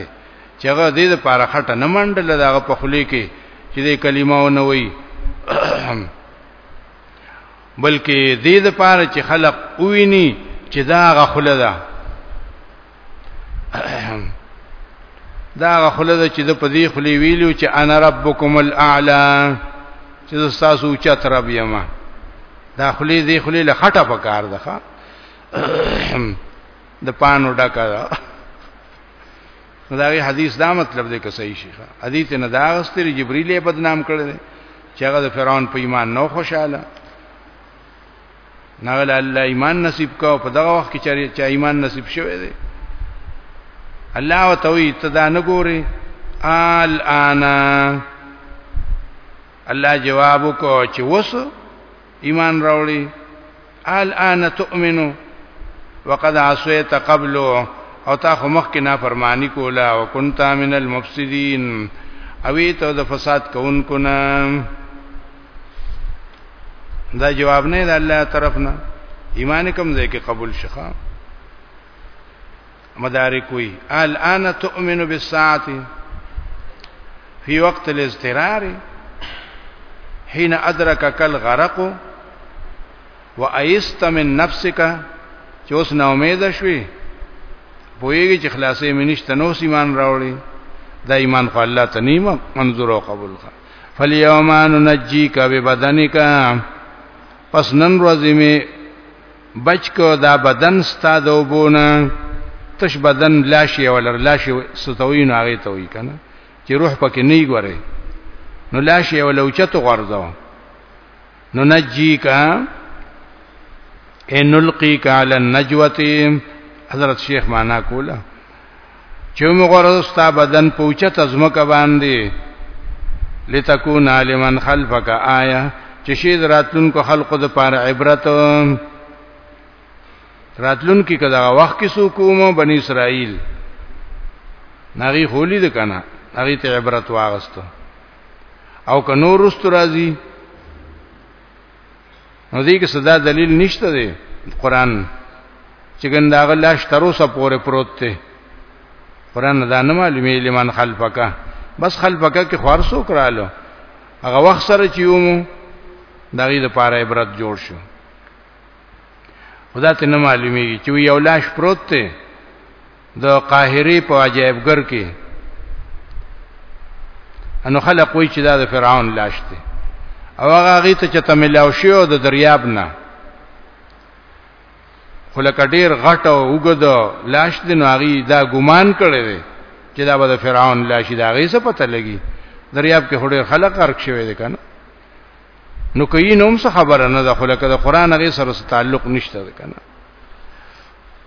چې هغه دې د پاره خټه نه منډل دا په خلی کې چې دې کلمه و نه وای بلکې دې د پاره چې خلق ویني چې دا غخله ده دا خلده چې د پدی خلی ویلو چې انا ربکم الاعلى چې تاسو او چت رب یما دا خلی دی خلی له خټه پکار ده د پانو ډکا ده داغي حدیث دا مطلب دی که صحیح شي حدیث نه دا غستری جبرئیل بدنام کړی چې هغه د فرعون په ایمان نو خوشاله نه ول الله ایمان نصیب کو په دغه وخت کې چاري چا ایمان نصیب شوه دی الله وتوي تدا نه ګوري آل انا الله جواب کو چې وس ایمان راوړي آل انا تؤمنو وقد عصيت قبل او تا خو مخ کې نافرمانی کولا او كنت من المفسدين اوی ته د فساد کوونکو نه دا جواب نه د الله طرف نه ایمان کوم ځای کې قبول شخه مدارک وی الان تؤمن بالساعه فی وقت الاضطرار حين ادرکک الغرق وایست من نفسک چې اوس نا امید شوي پوېږي چې خلاصې منشت نو ایمان راوړي دا ایمان خو الله تنیمه منظور او قبول کړ فلیوم ننجیک ببدنک پس نن ورځې می بچ کو دا بدن ستا د وبونه تش بدن لاشي ولر لاشي ستوي نه هغه ته وي کنه چې روح پکې نه ګوري نو لاشي ولو چته غرزو نو نجی کا انلقی کا لنجوتی حضرت شیخ معنا کوله چې مغرض ستا بدن پوچه تزمکه باندې لتكون لمن خلفك آیه چې شی دراتلونکو خلقو د پاره عبرت راتلون کې کدا وخت کې سو کوم بنی اسرائیل نغی خولی د کنه نغی ته عبرت واغستو او که نور رست راځي نو دې کې صدا دلیل نشته دی قران چې ګنده غلاش تر اوسه پورې پروت دی قران دا نه معلومې لمن خلفک بس خلفک کې خورسو کرالو هغه وخت سره چې یومو دغه د پاره عبرت جوړ شو خدا ته نه معلومیږي چې یو لاش پروت دی د قاهره په عجایبګر کې انو خلق وی چې دا د فرعون لاش دی او هغه غی ته چې تملاو شی او د دریاب نه خلک ډیر غټ او وګد لاش دی نو هغه دا ګمان کړی دی چې دا به د فرعون لاش دی هغه څه پته لګي دریاب کې هډیر خلق غرق شوی دی کنه نو کوي نوم څه خبره نه ده خلک د قران هغه سره تعلق نشته کنه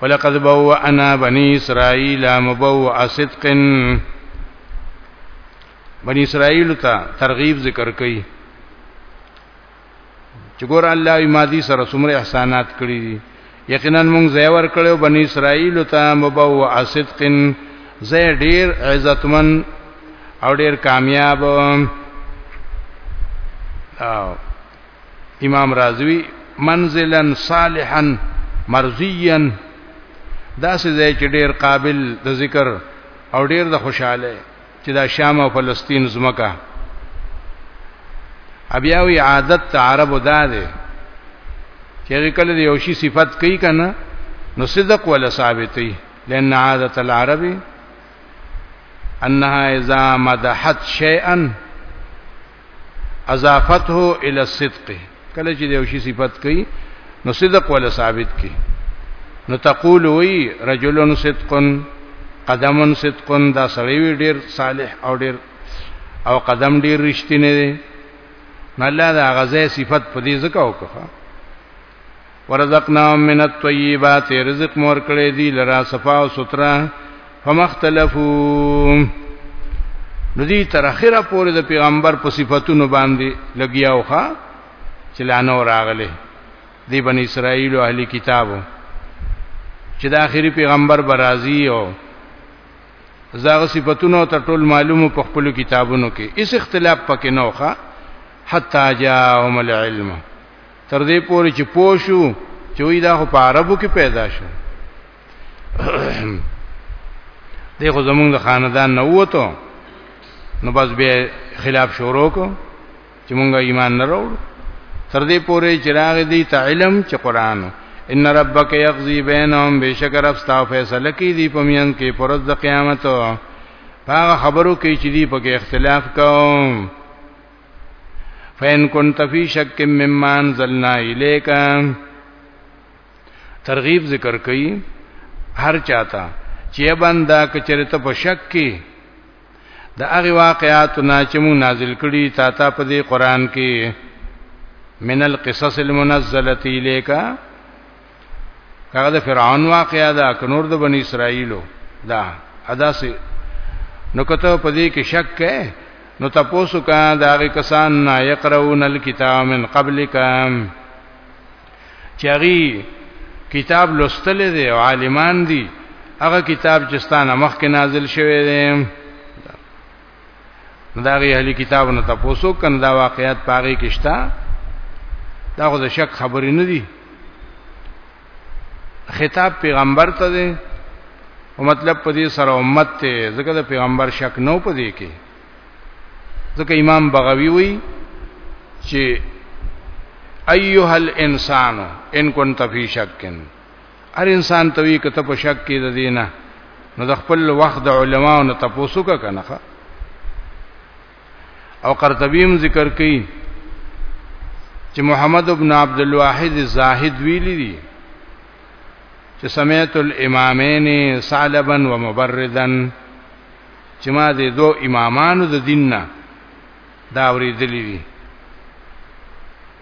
ولقد بوأنا بني اسرائيل مبوء صدق بني اسرائيل ته ترغیب ذکر کړي چې ګور الله یې ماضي سره څومره احسانات کړی دي یقینا موږ زې ور کړو بني اسرائيل ته مبوء صدق زې ډیر عزتمن او ډیر کامیاب او امام رازوی منزلا صالحا مرضیا دا سه ځای چې ډیر قابل د ذکر او ډیر د خوشاله چې دا شام او فلسطین زمکا بیا وی عادت عرب دا ده چې کله یو شی صفت کوي کنه نو صدق ولا ثابتي لأن عادة العرب أنها إذا مدحت شيئا اضافته الى الصدق کله چې یو شی صفت کوي نو صدق ولا ثابت کی نو تقول وی رجل صدق قدم صدق دا سړی وی ډیر صالح او ډیر او قدم ډیر رښتینی دی الله دا غزه صفت په دې ځکه وکړه ورزقناهم من الطيبات رزق مور کړې دي لرا صفا او سترا فمختلفو نو دي تر اخره پورې د پیغمبر په صفاتونو باندې لګیاو ښا چې لانو راغله دی بن اسرائیل او اهلی کتابو چې د اخري پیغمبر برازي او زاغه صفاتونو ته ټول معلومو په خپل کتابونو کې اس اختلاف پکې نه وخا حتا جاءهم العلم تر دې پورې چې پوه شو چې وی دا خو په عربو کې پیدا شو دی خو زمونږ د خاندان نه وته نو بس به خلاف شروع کو چې مونږ ایمان نه وروړو تر دې پورې چې راغ دی ته علم چې قران ان ربک یقضی بینهم بشکر افستا فیصله کی دی پمین کې پرز د قیامت هغه خبرو کې چې دی په اختلاف کوم فین كنت فی شک مما انزلنا الیک ترغیب ذکر کئ هر چاته چې بندا کچره ته په شک کې د هغه واقعات نه چې مون نازل کړي تا ته په دې قران کې من القصص المنزله الیک هغه د فرعون واقعا ده که نور د بنی اسرائیلو دا ادا سي نو کته په دې کې شک کې نو تاسو کا دا غي کسان نه يقرؤون الكتاب من قبلکم چغي کتاب لوستل دي او عالمان دي هغه کتاب چې ستانه مخکې نازل شوی دی نو دا غي اهلي کتاب نه تاسو کنه دا واقعیت پاره کې شته دا خو د شک خبرې نه دي خطاب پیغمبر ته دی او مطلب په دې سره امت ته ځکه د پیغمبر شک نو په دې کې ځکه امام بغوی وی چې ایها الانسان ان كنت فی شکن هر انسان ته وی کته په شک کې د دینه نو د خپل وخت د علماو نه تاسو کا کنه او قرطبیم ذکر کړي چې محمد ابن عبد الواحد زاهد ویلی دی چې سمعت الامامین صالبا ومبردا چې ما دې دو امامانو د دیننا دا ورېدلې دي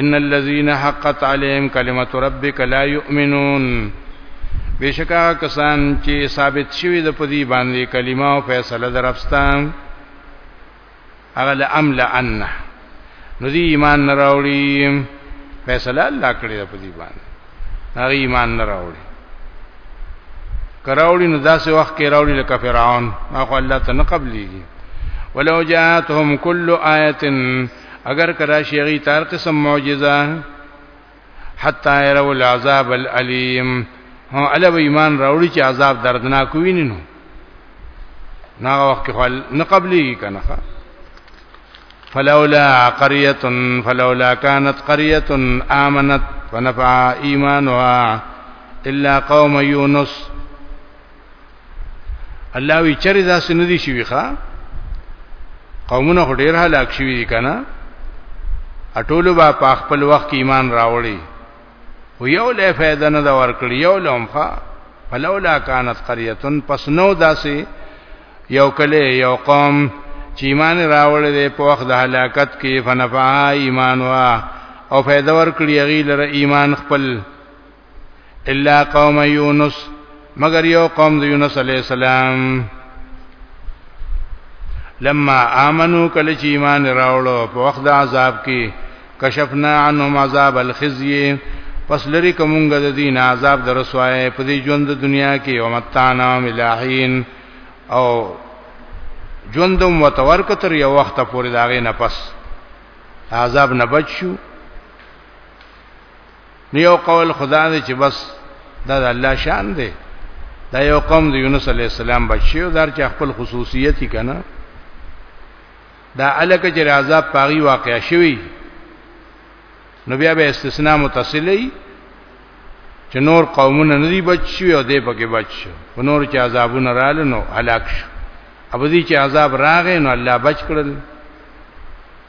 ان الذين حقت عليهم كلمه ربك لا يؤمنون بشکا کسان چې ثابت شوی د پدی باندې کلمه او فیصله درفستان اغل امل ان نو دی ایمان نه راوړي فیصله الله کړی د پدی باندې هغه ایمان نه راوړي کراوړي نو داسې وخت کې راوړي لکه فرعون هغه الله ته نه قبليږي ولو جاءتهم كل آیه اگر کرا شیغی تار قسم معجزه حتا يروا العذاب الالم هو الا به ایمان راوړي چې عذاب دردناک ویني نو نا وخت خو نه قبلي کنه فلولا قريه فلولا كانت قريه امنت فنفع ايمانها الا قوم يونس الله وی چرې دا سندي شي ویخه قومونه ډیر هلاک شوي دي کنه اټولو با په خپل وخت کې ایمان راوړي و یو له فائدہ نه دا ورکړي یو لومخه فلولا كانت قريه پس نو داسي یو کله یو قوم چې ایمان راوړل دي په وخت د هلاکت کې فنفع ایمان وا او فائدہ ورکړي غي لره ایمان خپل الا قوم یونس مگر یو قوم د یونس علی السلام لما امنو کله چې ایمان راوړو په وخت د عذاب کې کشفنا عنهم عذاب الخزي پس لري کومګه د دین عذاب د رسوای په دې ژوند د دنیا کې او متانا ملاحین او ژوندم وتور کتر یو وخت پورې داغه نه پس عذاب نه بچو نو یو قول خدا دې چې بس دا د الله شان دی دا یو قوم د یونس علی السلام بچیو دار چې خپل خصوصیت کنا دا الکه چې عذاب پاغي واقع شوی نو بیا به استثناء متصلی چې نور قومونه ندي بچي او دې پکې بچي په نور چې عذابونه رال نو هلاک شو ابدي چې عذاب راغې نو الله بچ کړل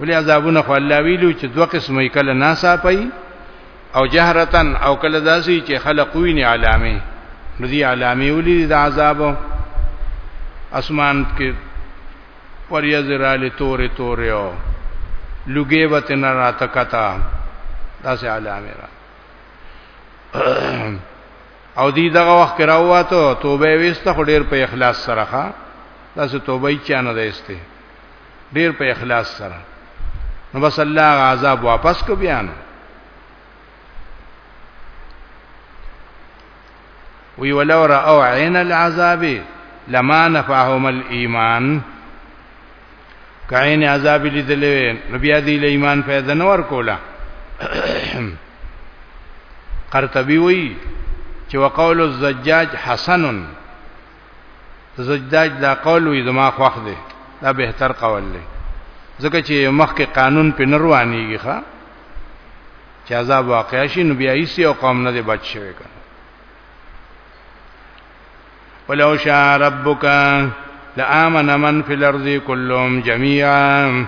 ولې عذابونه خو الله ویلو چې دوه قسمه کله ناصافي او جهرتن او کله داسي چې خلقوي نه علامه نو دي علامه ولې د عذاب اسمان کې پریاز را لې تورې تورې او لګې وته نه راته کتا داسې علامه را او دی دغه وخت کې راواته توبه وسته خو ډیر په اخلاص سره ښه داسې توبه یې چانه ده استه ډیر په اخلاص سره نو بس الله عذاب واپس کو بیان وی ولو را او عین العذاب لما نفعهم الايمان کاین عذاب لیدلې نو بیا دې له ایمان فائدہ نه ور کولا قرطبي وی چې وقول الزجاج حسن زجداج دا قول وي زما خوښ دی دا بهتر قول دی ځکه چې مخکې قانون په نروانیږي ښا چې عذاب واقع شي نو بیا هیڅ یو قوم نه دی بچ شوی کړه ولو شاء ربک لآمن من فی الارض كلهم جميعا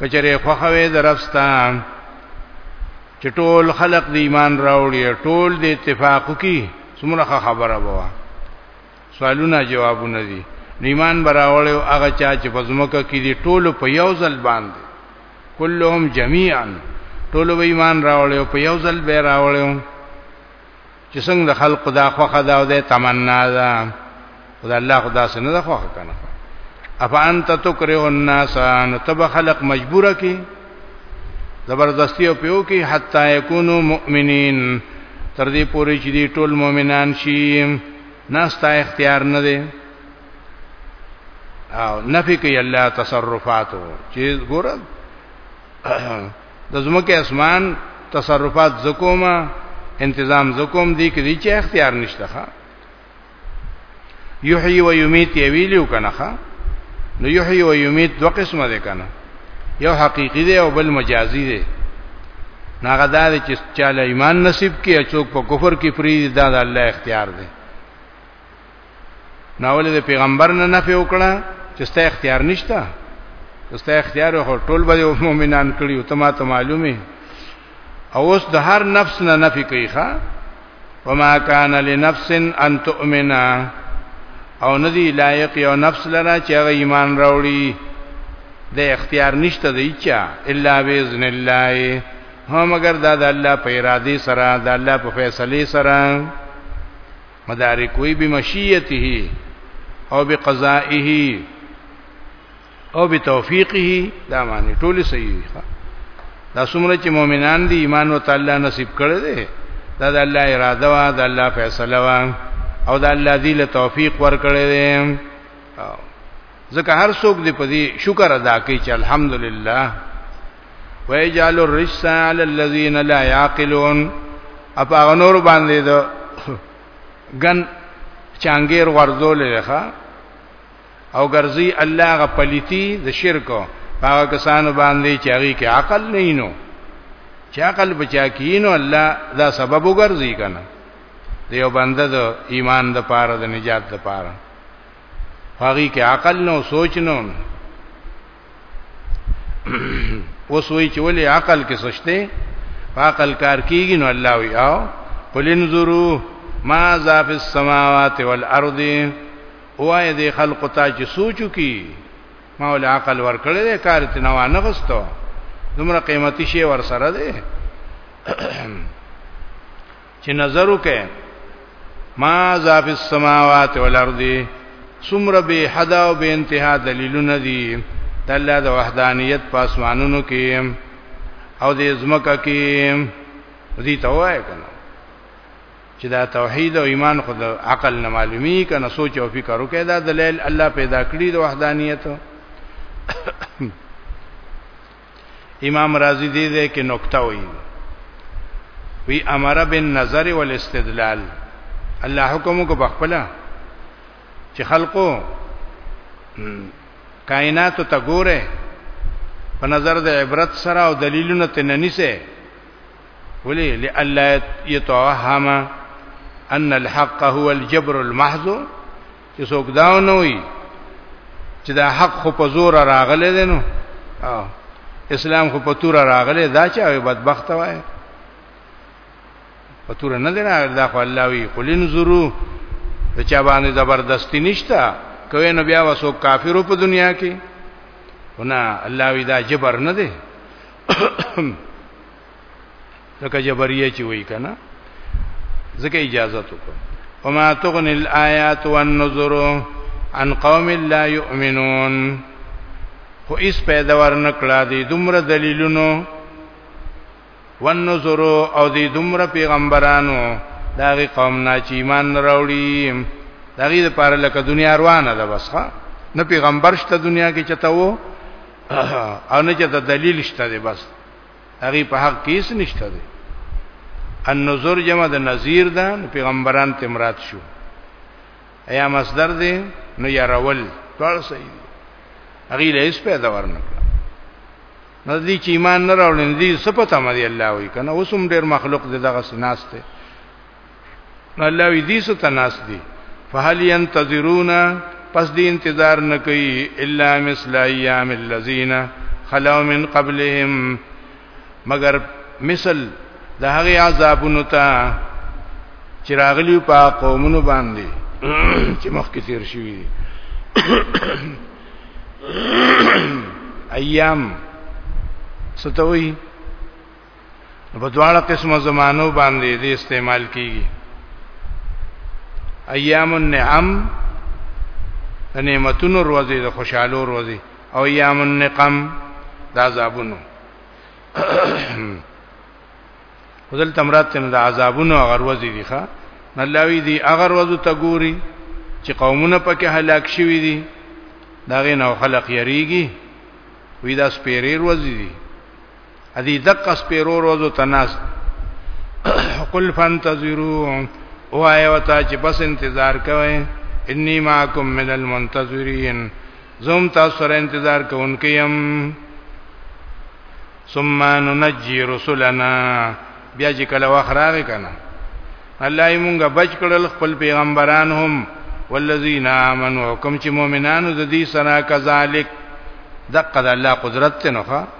کچره خوخوي درفستان چې ټول خلق د ایمان راوړي ټول د اتفاق کوي څومره خبره بوا سوالونه جوابونه دي ایمان براول او هغه چا چې په زمکه کې دي ټول په یو ځل باندې كلهم جميعا ټول به ایمان راول او په یو ځل به راول چې څنګه خلق دا خوخه دا او د تمنا ده خدای الله خدا سره نه خوخه کنه اف انت تکره الناس ان تب خلق مجبور کی زبردستی او پیو کی حتا یکونو مؤمنین تر دې پورې چې دې ټول مؤمنان شي ناستا اختیار نه دی او نفی کوي الله تصرفاتو چې ګور د زمکه اسمان تصرفات زکوما انتظام زکوم دی کې چې اختیار نشته ښا یحیی و یمیت ویلو کنه نو یحیی و یمیت دو قسمه ده کنه یو حقیقی ده او بل مجازی ده ناغه دا چې چاله ایمان نصیب کې څوک په کفر کې فری دا د الله اختیار ده ناول د پیغمبر نه نفي وکړه چې ستا اختیار نشته ستا اختیار هو ټول به مؤمنان کړیو ته ما ته معلومه او اوس د هر نفس نه نفي کوي ښا وما كان لنفس ان تؤمن او ندی لایق یو نفس لرا چې هغه ایمان راوړي د اختیار نشته دی چا الا باذن الله هم مگر دا د الله په اراده سره د الله په فیصله سره مدارک وی بمشیته او بقضائه او بتوفیقه دا معنی ټول صحیح دي دا څومره چې مؤمنان دي ایمان او تعالی نصیب کړي دي دا د الله اراده وا د الله فیصله وا او د الله دی له توفیق ورکړي دي ځکه هر څوک دې په دې شکر ادا کوي چې الحمدلله ويجعل الرجس على الذين لا يعقلون اپا نور باندې دو ګن چانګیر ورزول لخوا او ګرځي الله غ پليتي د شرک هغه کسانو باندې چې هغه کې عقل نه نو چې عقل بچا کینو الله دا سبب وګرځي کنه دیو بنده د ایمان د پاره د نجات د پاره هغه کې عقل نو سوچ نو وسوي چې ولې عقل کې سوچته عقل کار کیږي نو الله وی او قل انظروا ما ذا فی السماوات والارض وای دې خلق ته چې سوچو کی ما ول عقل ورکړې دې کار ته نه وانه غستو دومره قیمتي شی ور سره دې چې نظر وکې ما ذا فی السماوات والارض سمر به حد او به انتها دلیلونه دي تعالی د وحدانیت پاسمانونو کې او د زمکه کې دې توای کنه چې دا توحید او ایمان خو د عقل نه معلومی کنه سوچ او فکر وکړه دا دلیل الله پیدا کړی د وحدانیت امام رازی دې دې کې نقطه وایي وی امر بالنظر والاستدلال الله حکم کو بخپلا چې خلقو کائنات ته ګوره په نظر د عبرت سره او دلیلونو ته ننیسه ولي لالا يتوهم ان الحق هو الجبر المحض چې څوک دا نه وي چې دا حق خو په زور راغلی دی نو اسلام خو په تور راغلی دا چې او بدبخت وای په تور نه دی راغلی دا خو الله وی قل انظروا ته چا باندې زبردستی نشتا کوي نو بیا وسو کافرو په دنیا کې ونه الله وی دا جبر نه دی لکه جبريه چې وای کنه ځکه اجازه تو کو وما تغني الايات والنذر عن قوم لا يؤمنون خو اس پیدا ورنکړه دي دومره دلیلونو والنذر او دي دومره پیغمبرانو داغي قوم نه چې ایمان راوړي داغي لپاره لکه دنیا روانه ده بس ها نه پیغمبر شته دنیا کې چته وو او نه چته دلیل شته دی بس هغه په حق کې هیڅ نشته دی النذر جمع د نذیر ده پیغمبران ته مراد شو ایا مصدر دی نو یا رول ټول صحیح دی هغه له هیڅ پیدا ورنکړه نو دې چې ایمان نه راوړل دي سپته مې الله وی کنه اوس هم ډېر مخلوق دې دغه سناسته الله وی دې ست ناس دي فهل ينتظرون پس دې انتظار نه کوي الا مثل ايام الذين خلو من قبلهم مگر مثل د هغه عذابونو ته چې راغلی په قومونو باندې چې مخکې تیر شوی ایام ستوي په دواړه قسمه زمانو باندې دې استعمال کیږي ایام النعم د نعمتونو ورځې د خوشحالو ورځې او ایام النقم د عذابونو خدل تمرات تن د عذابونو هغه ورځې دي ښا نلاوی دي هغه ورځو ته ګوري چې قومونه پکې هلاک شوي دي دا غي نو خلق یریږي وی دا سپیرې ورځې دي ادي دقه سپیرو روزو تناس قل فانتظروا وای وتا چې بس انتظار کوي انی معکم من المنتظرین زوم تاسو سره انتظار کوونکیم ثم ننجي رسلنا بیا چې کله واخراغه کنه الله یې مونږه بچ کړل خپل پیغمبران هم والذین آمنوا کوم چې مؤمنانو د دې سره کذالک دقه د الله قدرت ته نوخه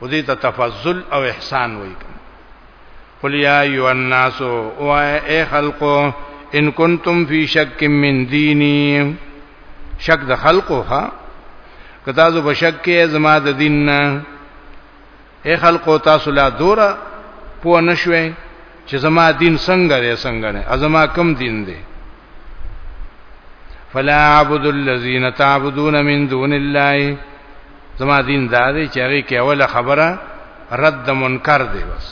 او دې ته تفضل او احسان وایي قل یا ایو الناس او اے خلقو ان کنتم فی شک من دینی شک د خلقو ها کدا زو بشک کې زما د دین نه اے خلقو تاسو لا دوره پوه نشوي چې زما دین څنګه دی څنګه نه ازما کم دین دی فلا عبد الذين تعبدون من دون الله زما دین دا دی چې هغه کې اوله خبره رد د منکر دی بس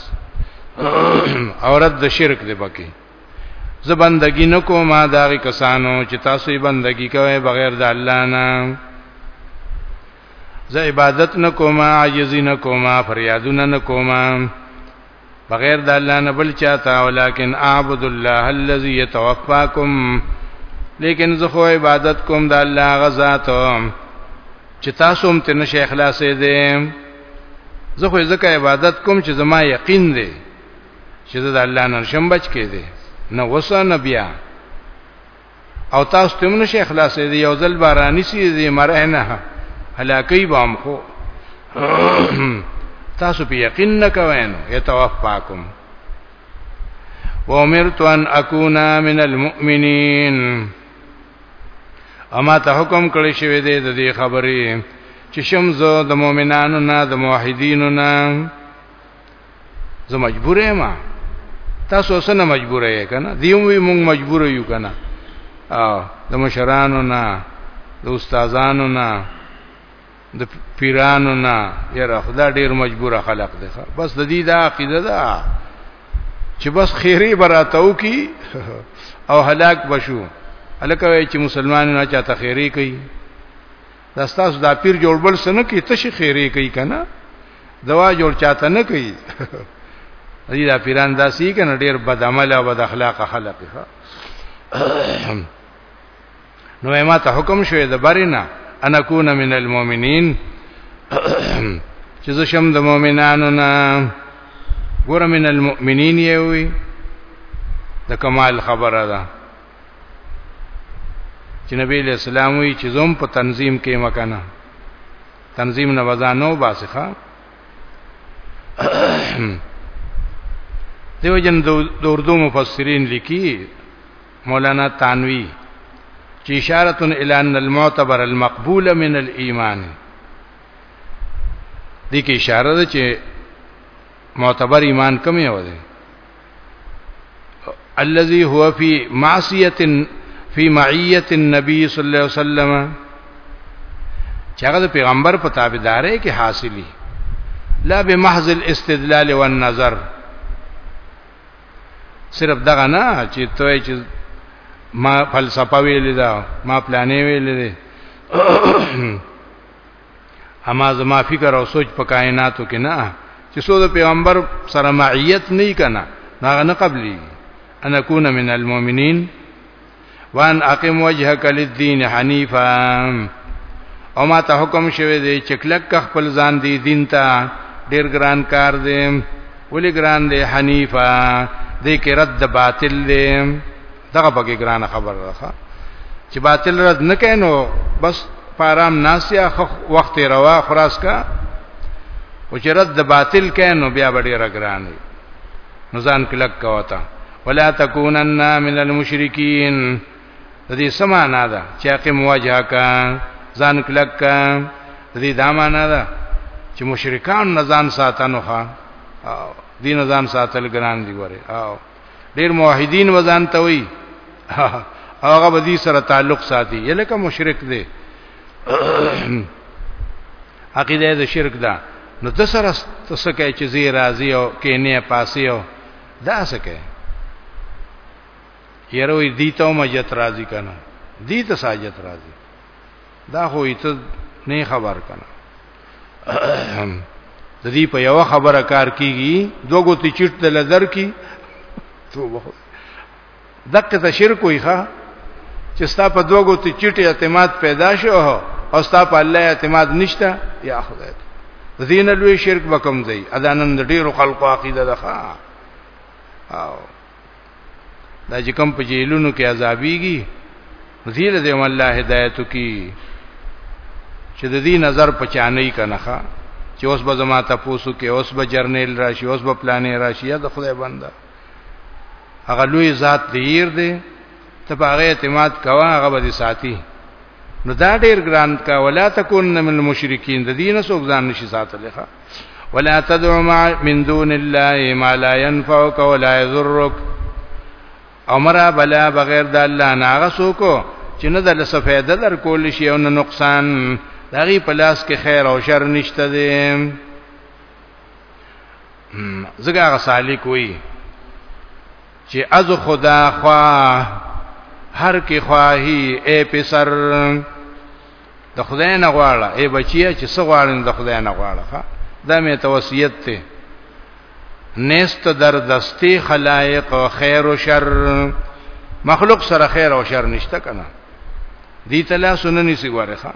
او رد د شرک دی پکې زه بندگی نکوم دا کسانو چې تاسو یې بندگی کوئ بغیر د الله نه زه عبادت نکوم عاجزی نکوم فریادونه نکوم بغیر د الله نه بل چاته ولکن اعبد الله الذي يتوفاكم لیکن زه خو عبادت کوم د الله غزاد چې تاسو هم تنه شیخ خلاصې دي زه خو ځکه عبادت کوم چې زما یقین دی چې د الله نه شم بچ کې دي نه وسه نه بیا او تاسو تم نشي خلاصې دی یو ځل بارانی سي دی مرنه هلاکی بام خو تاسو په یقین نه کوئ نو یتوفاکم وامرت ان اكون من المؤمنين اما ته حکم کړی شوی دی د دې خبرې چې شمزو د مؤمنانو نه د موحدینو نه زه مجبور یم تاسو سره مجبور یې کنه دیوم وی مونږ مجبور یو کنه او د مشرانو نه د استادانو نه د پیرانو نه یاره خدا ډیر مجبور خلق دی بس د دې د عقیده ده چې بس خیره براتو کی او هلاک بشو الکه وای چې مسلمانانو نه چاته خیره کوي دا تاسو دا پیر جوړبل سن کې تش خیره کوي کنه دوا جوړ چاته نه کوي دې دا پیران داسي کنه ډیر بد عمل او بد اخلاق خلق نو ما ته حکم شوې د برینا انا کون من المؤمنین چې زه شم د مؤمنانو نه ګور من المؤمنین یوي د کمال خبره ده چې نبی له اسلام وی چې زوم په تنظیم کې مکنه تنظیم نه وزانو باسخه دیو جن د اردو مفسرین لیکي مولانا تانوی چې اشاره الی ان المعتبر المقبول من الايمان دې کې اشاره ده چې معتبر ایمان کم یو دی الذي هو في معصيه في معيه النبي صلى الله عليه وسلم چاغه پیغمبر په تابعداري کې حاصلي لا بمحض الاستدلال والنظر صرف دغه نه چې توې چې ما فلسفه ویلې ده ما پلانې ویلې ده اما زما فکر او سوچ په کائناتو کې نه چې سو د پیغمبر سره معیت نه کنا هغه نه قبلي ان اكون من المؤمنین وان اقم وجهك للدين حنيفا او ما ته حکم شوه دی چې کلک خپل ځان دی دین ته ډیر ګران کار دی ولې ګران دی حنیفا دې کې رد باطل دی دغه پکې ګرانه خبره راخه چې باطل رد نه کینو بس پارام ناسیا وخت روا خلاص کا او چې رد باطل کینو بیا ډیر ګران وي نو ځان کلک کوتا ولا تکونن من المشرکین د دې سمانا ده چې هغه مواجهه کا ځان کلک کا د دې دامانا ده چې مشرکان نه ځان ساتنو ښا دین ځان ساتل ګران دی وره او ډیر موحدین وزن ته وي هغه به دې سره تعلق ساتي یلکه مشرک دی عقیده د شرک ده نو د سره تسکه چې زی راضی او کینه پاسی او دا سکه یره وی دیته مجت راضی کنه دیته ساجت راضی دا خو ایت نه خبر کنه د دې په یو خبره کار کیږي دوه ګوتی چټ د لزر کی توبه دغه ته شرک وي ښا چې ستا په دوه ګوتی چټ اعتماد پیدا شو او ستا په الله اعتماد نشته یا خدای دین لوی شرک وکم دی اذانن د ډیرو خلقو عقیده ده ښا او دا چې کوم په جیلونو کې عذابيږي ذیل دې الله هدایت کی چې د دې نظر پچانې کنه چې اوس به زما تاسو کې اوس به جرنیل راشي اوس به پلانې راشي یا د خدای بنده هغه لوی ذات دیر دی ته په هغه اعتماد کوه هغه به ساتي نو دا ډیر ګران کا ولا تکون من المشرکین د دین سوګ ځان نشي ساتلخه ولا تدعو مع من دون الله ما لا ينفعك ولا يضرك امرا بلا بغیر د الله ناغه سوکو چې نه د لسه فائدہ در کول شي او نه نقصان دغه پلاس کې خیر او شر نشته دي زګه هغه سالک وي چې از خدا خوا هر کې خواهی اے پسر د خدای نه غواړه ای بچیا چې څه غواړې د خدای نه غواړه ښا دا مې توصیت ته نست در دستی خلائق و خیر و شر مخلوق سره خیر او شر نشته کنه دی تلا سننی سی غواره ښا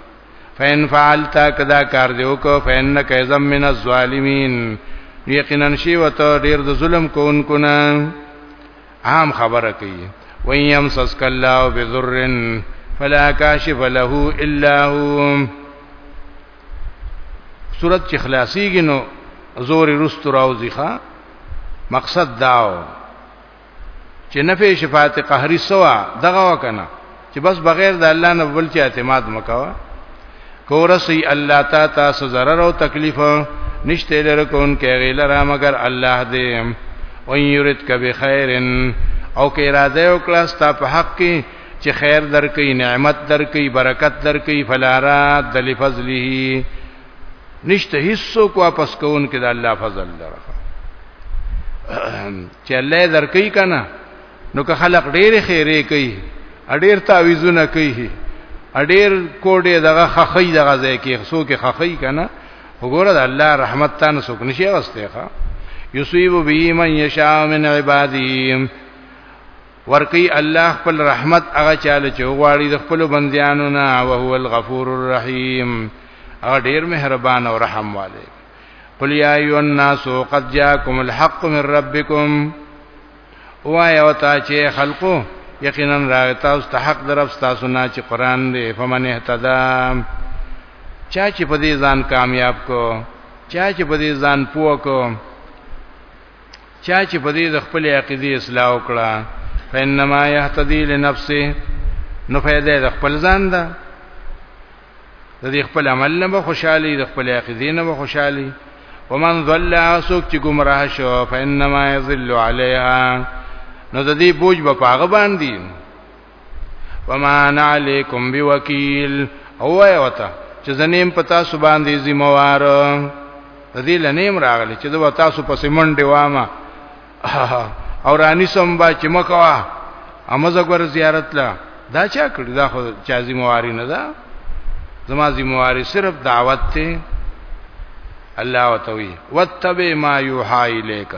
فین فعلتا کدا کار دیو کو فینک ازم من الظالمین یقینا شی وته ډیر د ظلم کوونکو نه عام خبره کوي ویم سسک الله بذر فلا کاشف له الا هو صورت چې خلاصيږي نو زور رست راوځي ښا مقصد داو چې نفي شفاعت قهري سوا دغه وکنه چې بس بغیر د الله نه بل چا اعتماد مکوا کورسی الله تا تاسو zarar او تکلیف نشته لره کون کې غیل را مگر الله دې او یرید ک بخیرن او کې اراده او کلاس تا په حق کې چې خیر درکې نعمت درکې برکت درکې فلارات د لفضله نشته هیڅو کو واپس کون کې د الله فضل درخه چې الله درکې کنا نو که خلق ډېر خیره کوي اډیر تعویذونه کوي اډیر کوډه دغه خخی دغه ځای کې خسو کې خخی کنه وګوره د الله رحمت تان سوک نشي واستې ښا یصيب به من یشاء من عباده ورکی الله خپل رحمت هغه چاله چې غواړي د خپل بندیانو نه او هو الغفور الرحیم هغه ډیر مهربان او رحم والے قل یا ایو الناس قد جاءکم الحق من ربکم وای او تا چې خلقو یقینا راغی تاسو ته حق درف تاسو نه چې قران دی فمن اهتدا چا چې په دې ځان کامیاب کو چا چې په دې ځان پوه کو چا چې په دې د خپل عقیده اصلاح وکړه فینما یهتدی لنفسه نو فائدې د خپل ځان ده د دې خپل عمل نه به خوشحالي د خپل عقیدې نه به خوشحالي ومن ضل سوک چې گمراه شو فانما يضل عليها نو د دې بوج به پاغه باندې وما عليكم بوکیل او وتا چې زنیم پتا سو باندې ذمہوار د دې لنیم راغلی چې د وتا سو پسې منډه وامه او رانی سم با چې مکوا امزه ګور زیارت لا دا چا کړ دا خو چا ذمہواری نه ده زما ذمہواری صرف دعوت ته الله وتوی وتبع ما یوحا الیک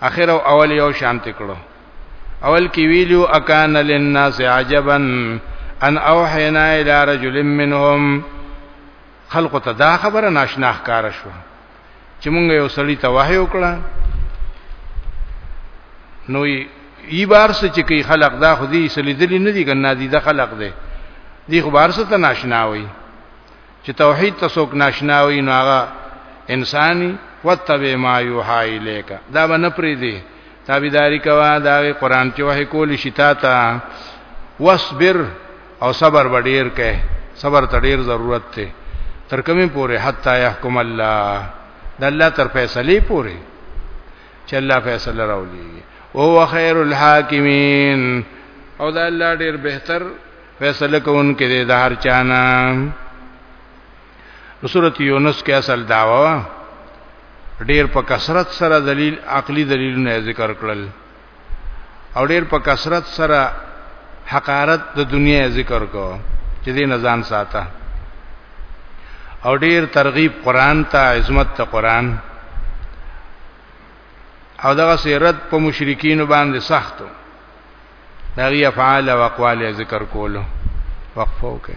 اخر او اول یو شانتی کړو اول کی ویلو اکان للناس عجبا ان اوحینا الی رجل منهم خلق ته دا خبره ناشنا ښکار شو چې مونږ یو سړی ته وحی وکړه نو ای بار څه چې کوي خلق دا خو دې سړي دلی نه دي ګنا دي د خلق دی دی خو بار څه ته ناشنا وي چې توحید ته څوک ناشنا وي نو هغه انساني وتبع ما یوحى الیک دا به نه پری دی تابعداری کوا دا قرآن چې وحی کول شي تا ته واصبر او صبر به ډیر کې صبر ته ډیر ضرورت ته تر کومه پورې حتا يحكم الله د الله تر فیصله پورې چې الله فیصله راولي او هو خیر الحاکمین او دا الله ډیر بهتر فیصله کوونکی دی د هر چانه سورۃ یونس کې اصل داوا ډیر په کثرت سره دلیل عقلی دلیلونه ذکر کړل او ډیر په کثرت سره حقارت د دنیا ذکر کو چې دې نزان ساته او ډیر ترغیب قران ته عظمت ته قران او دغه سیرت په مشرکین باندې سختو دغه افعال او اقوال ذکر کولو وقفو کې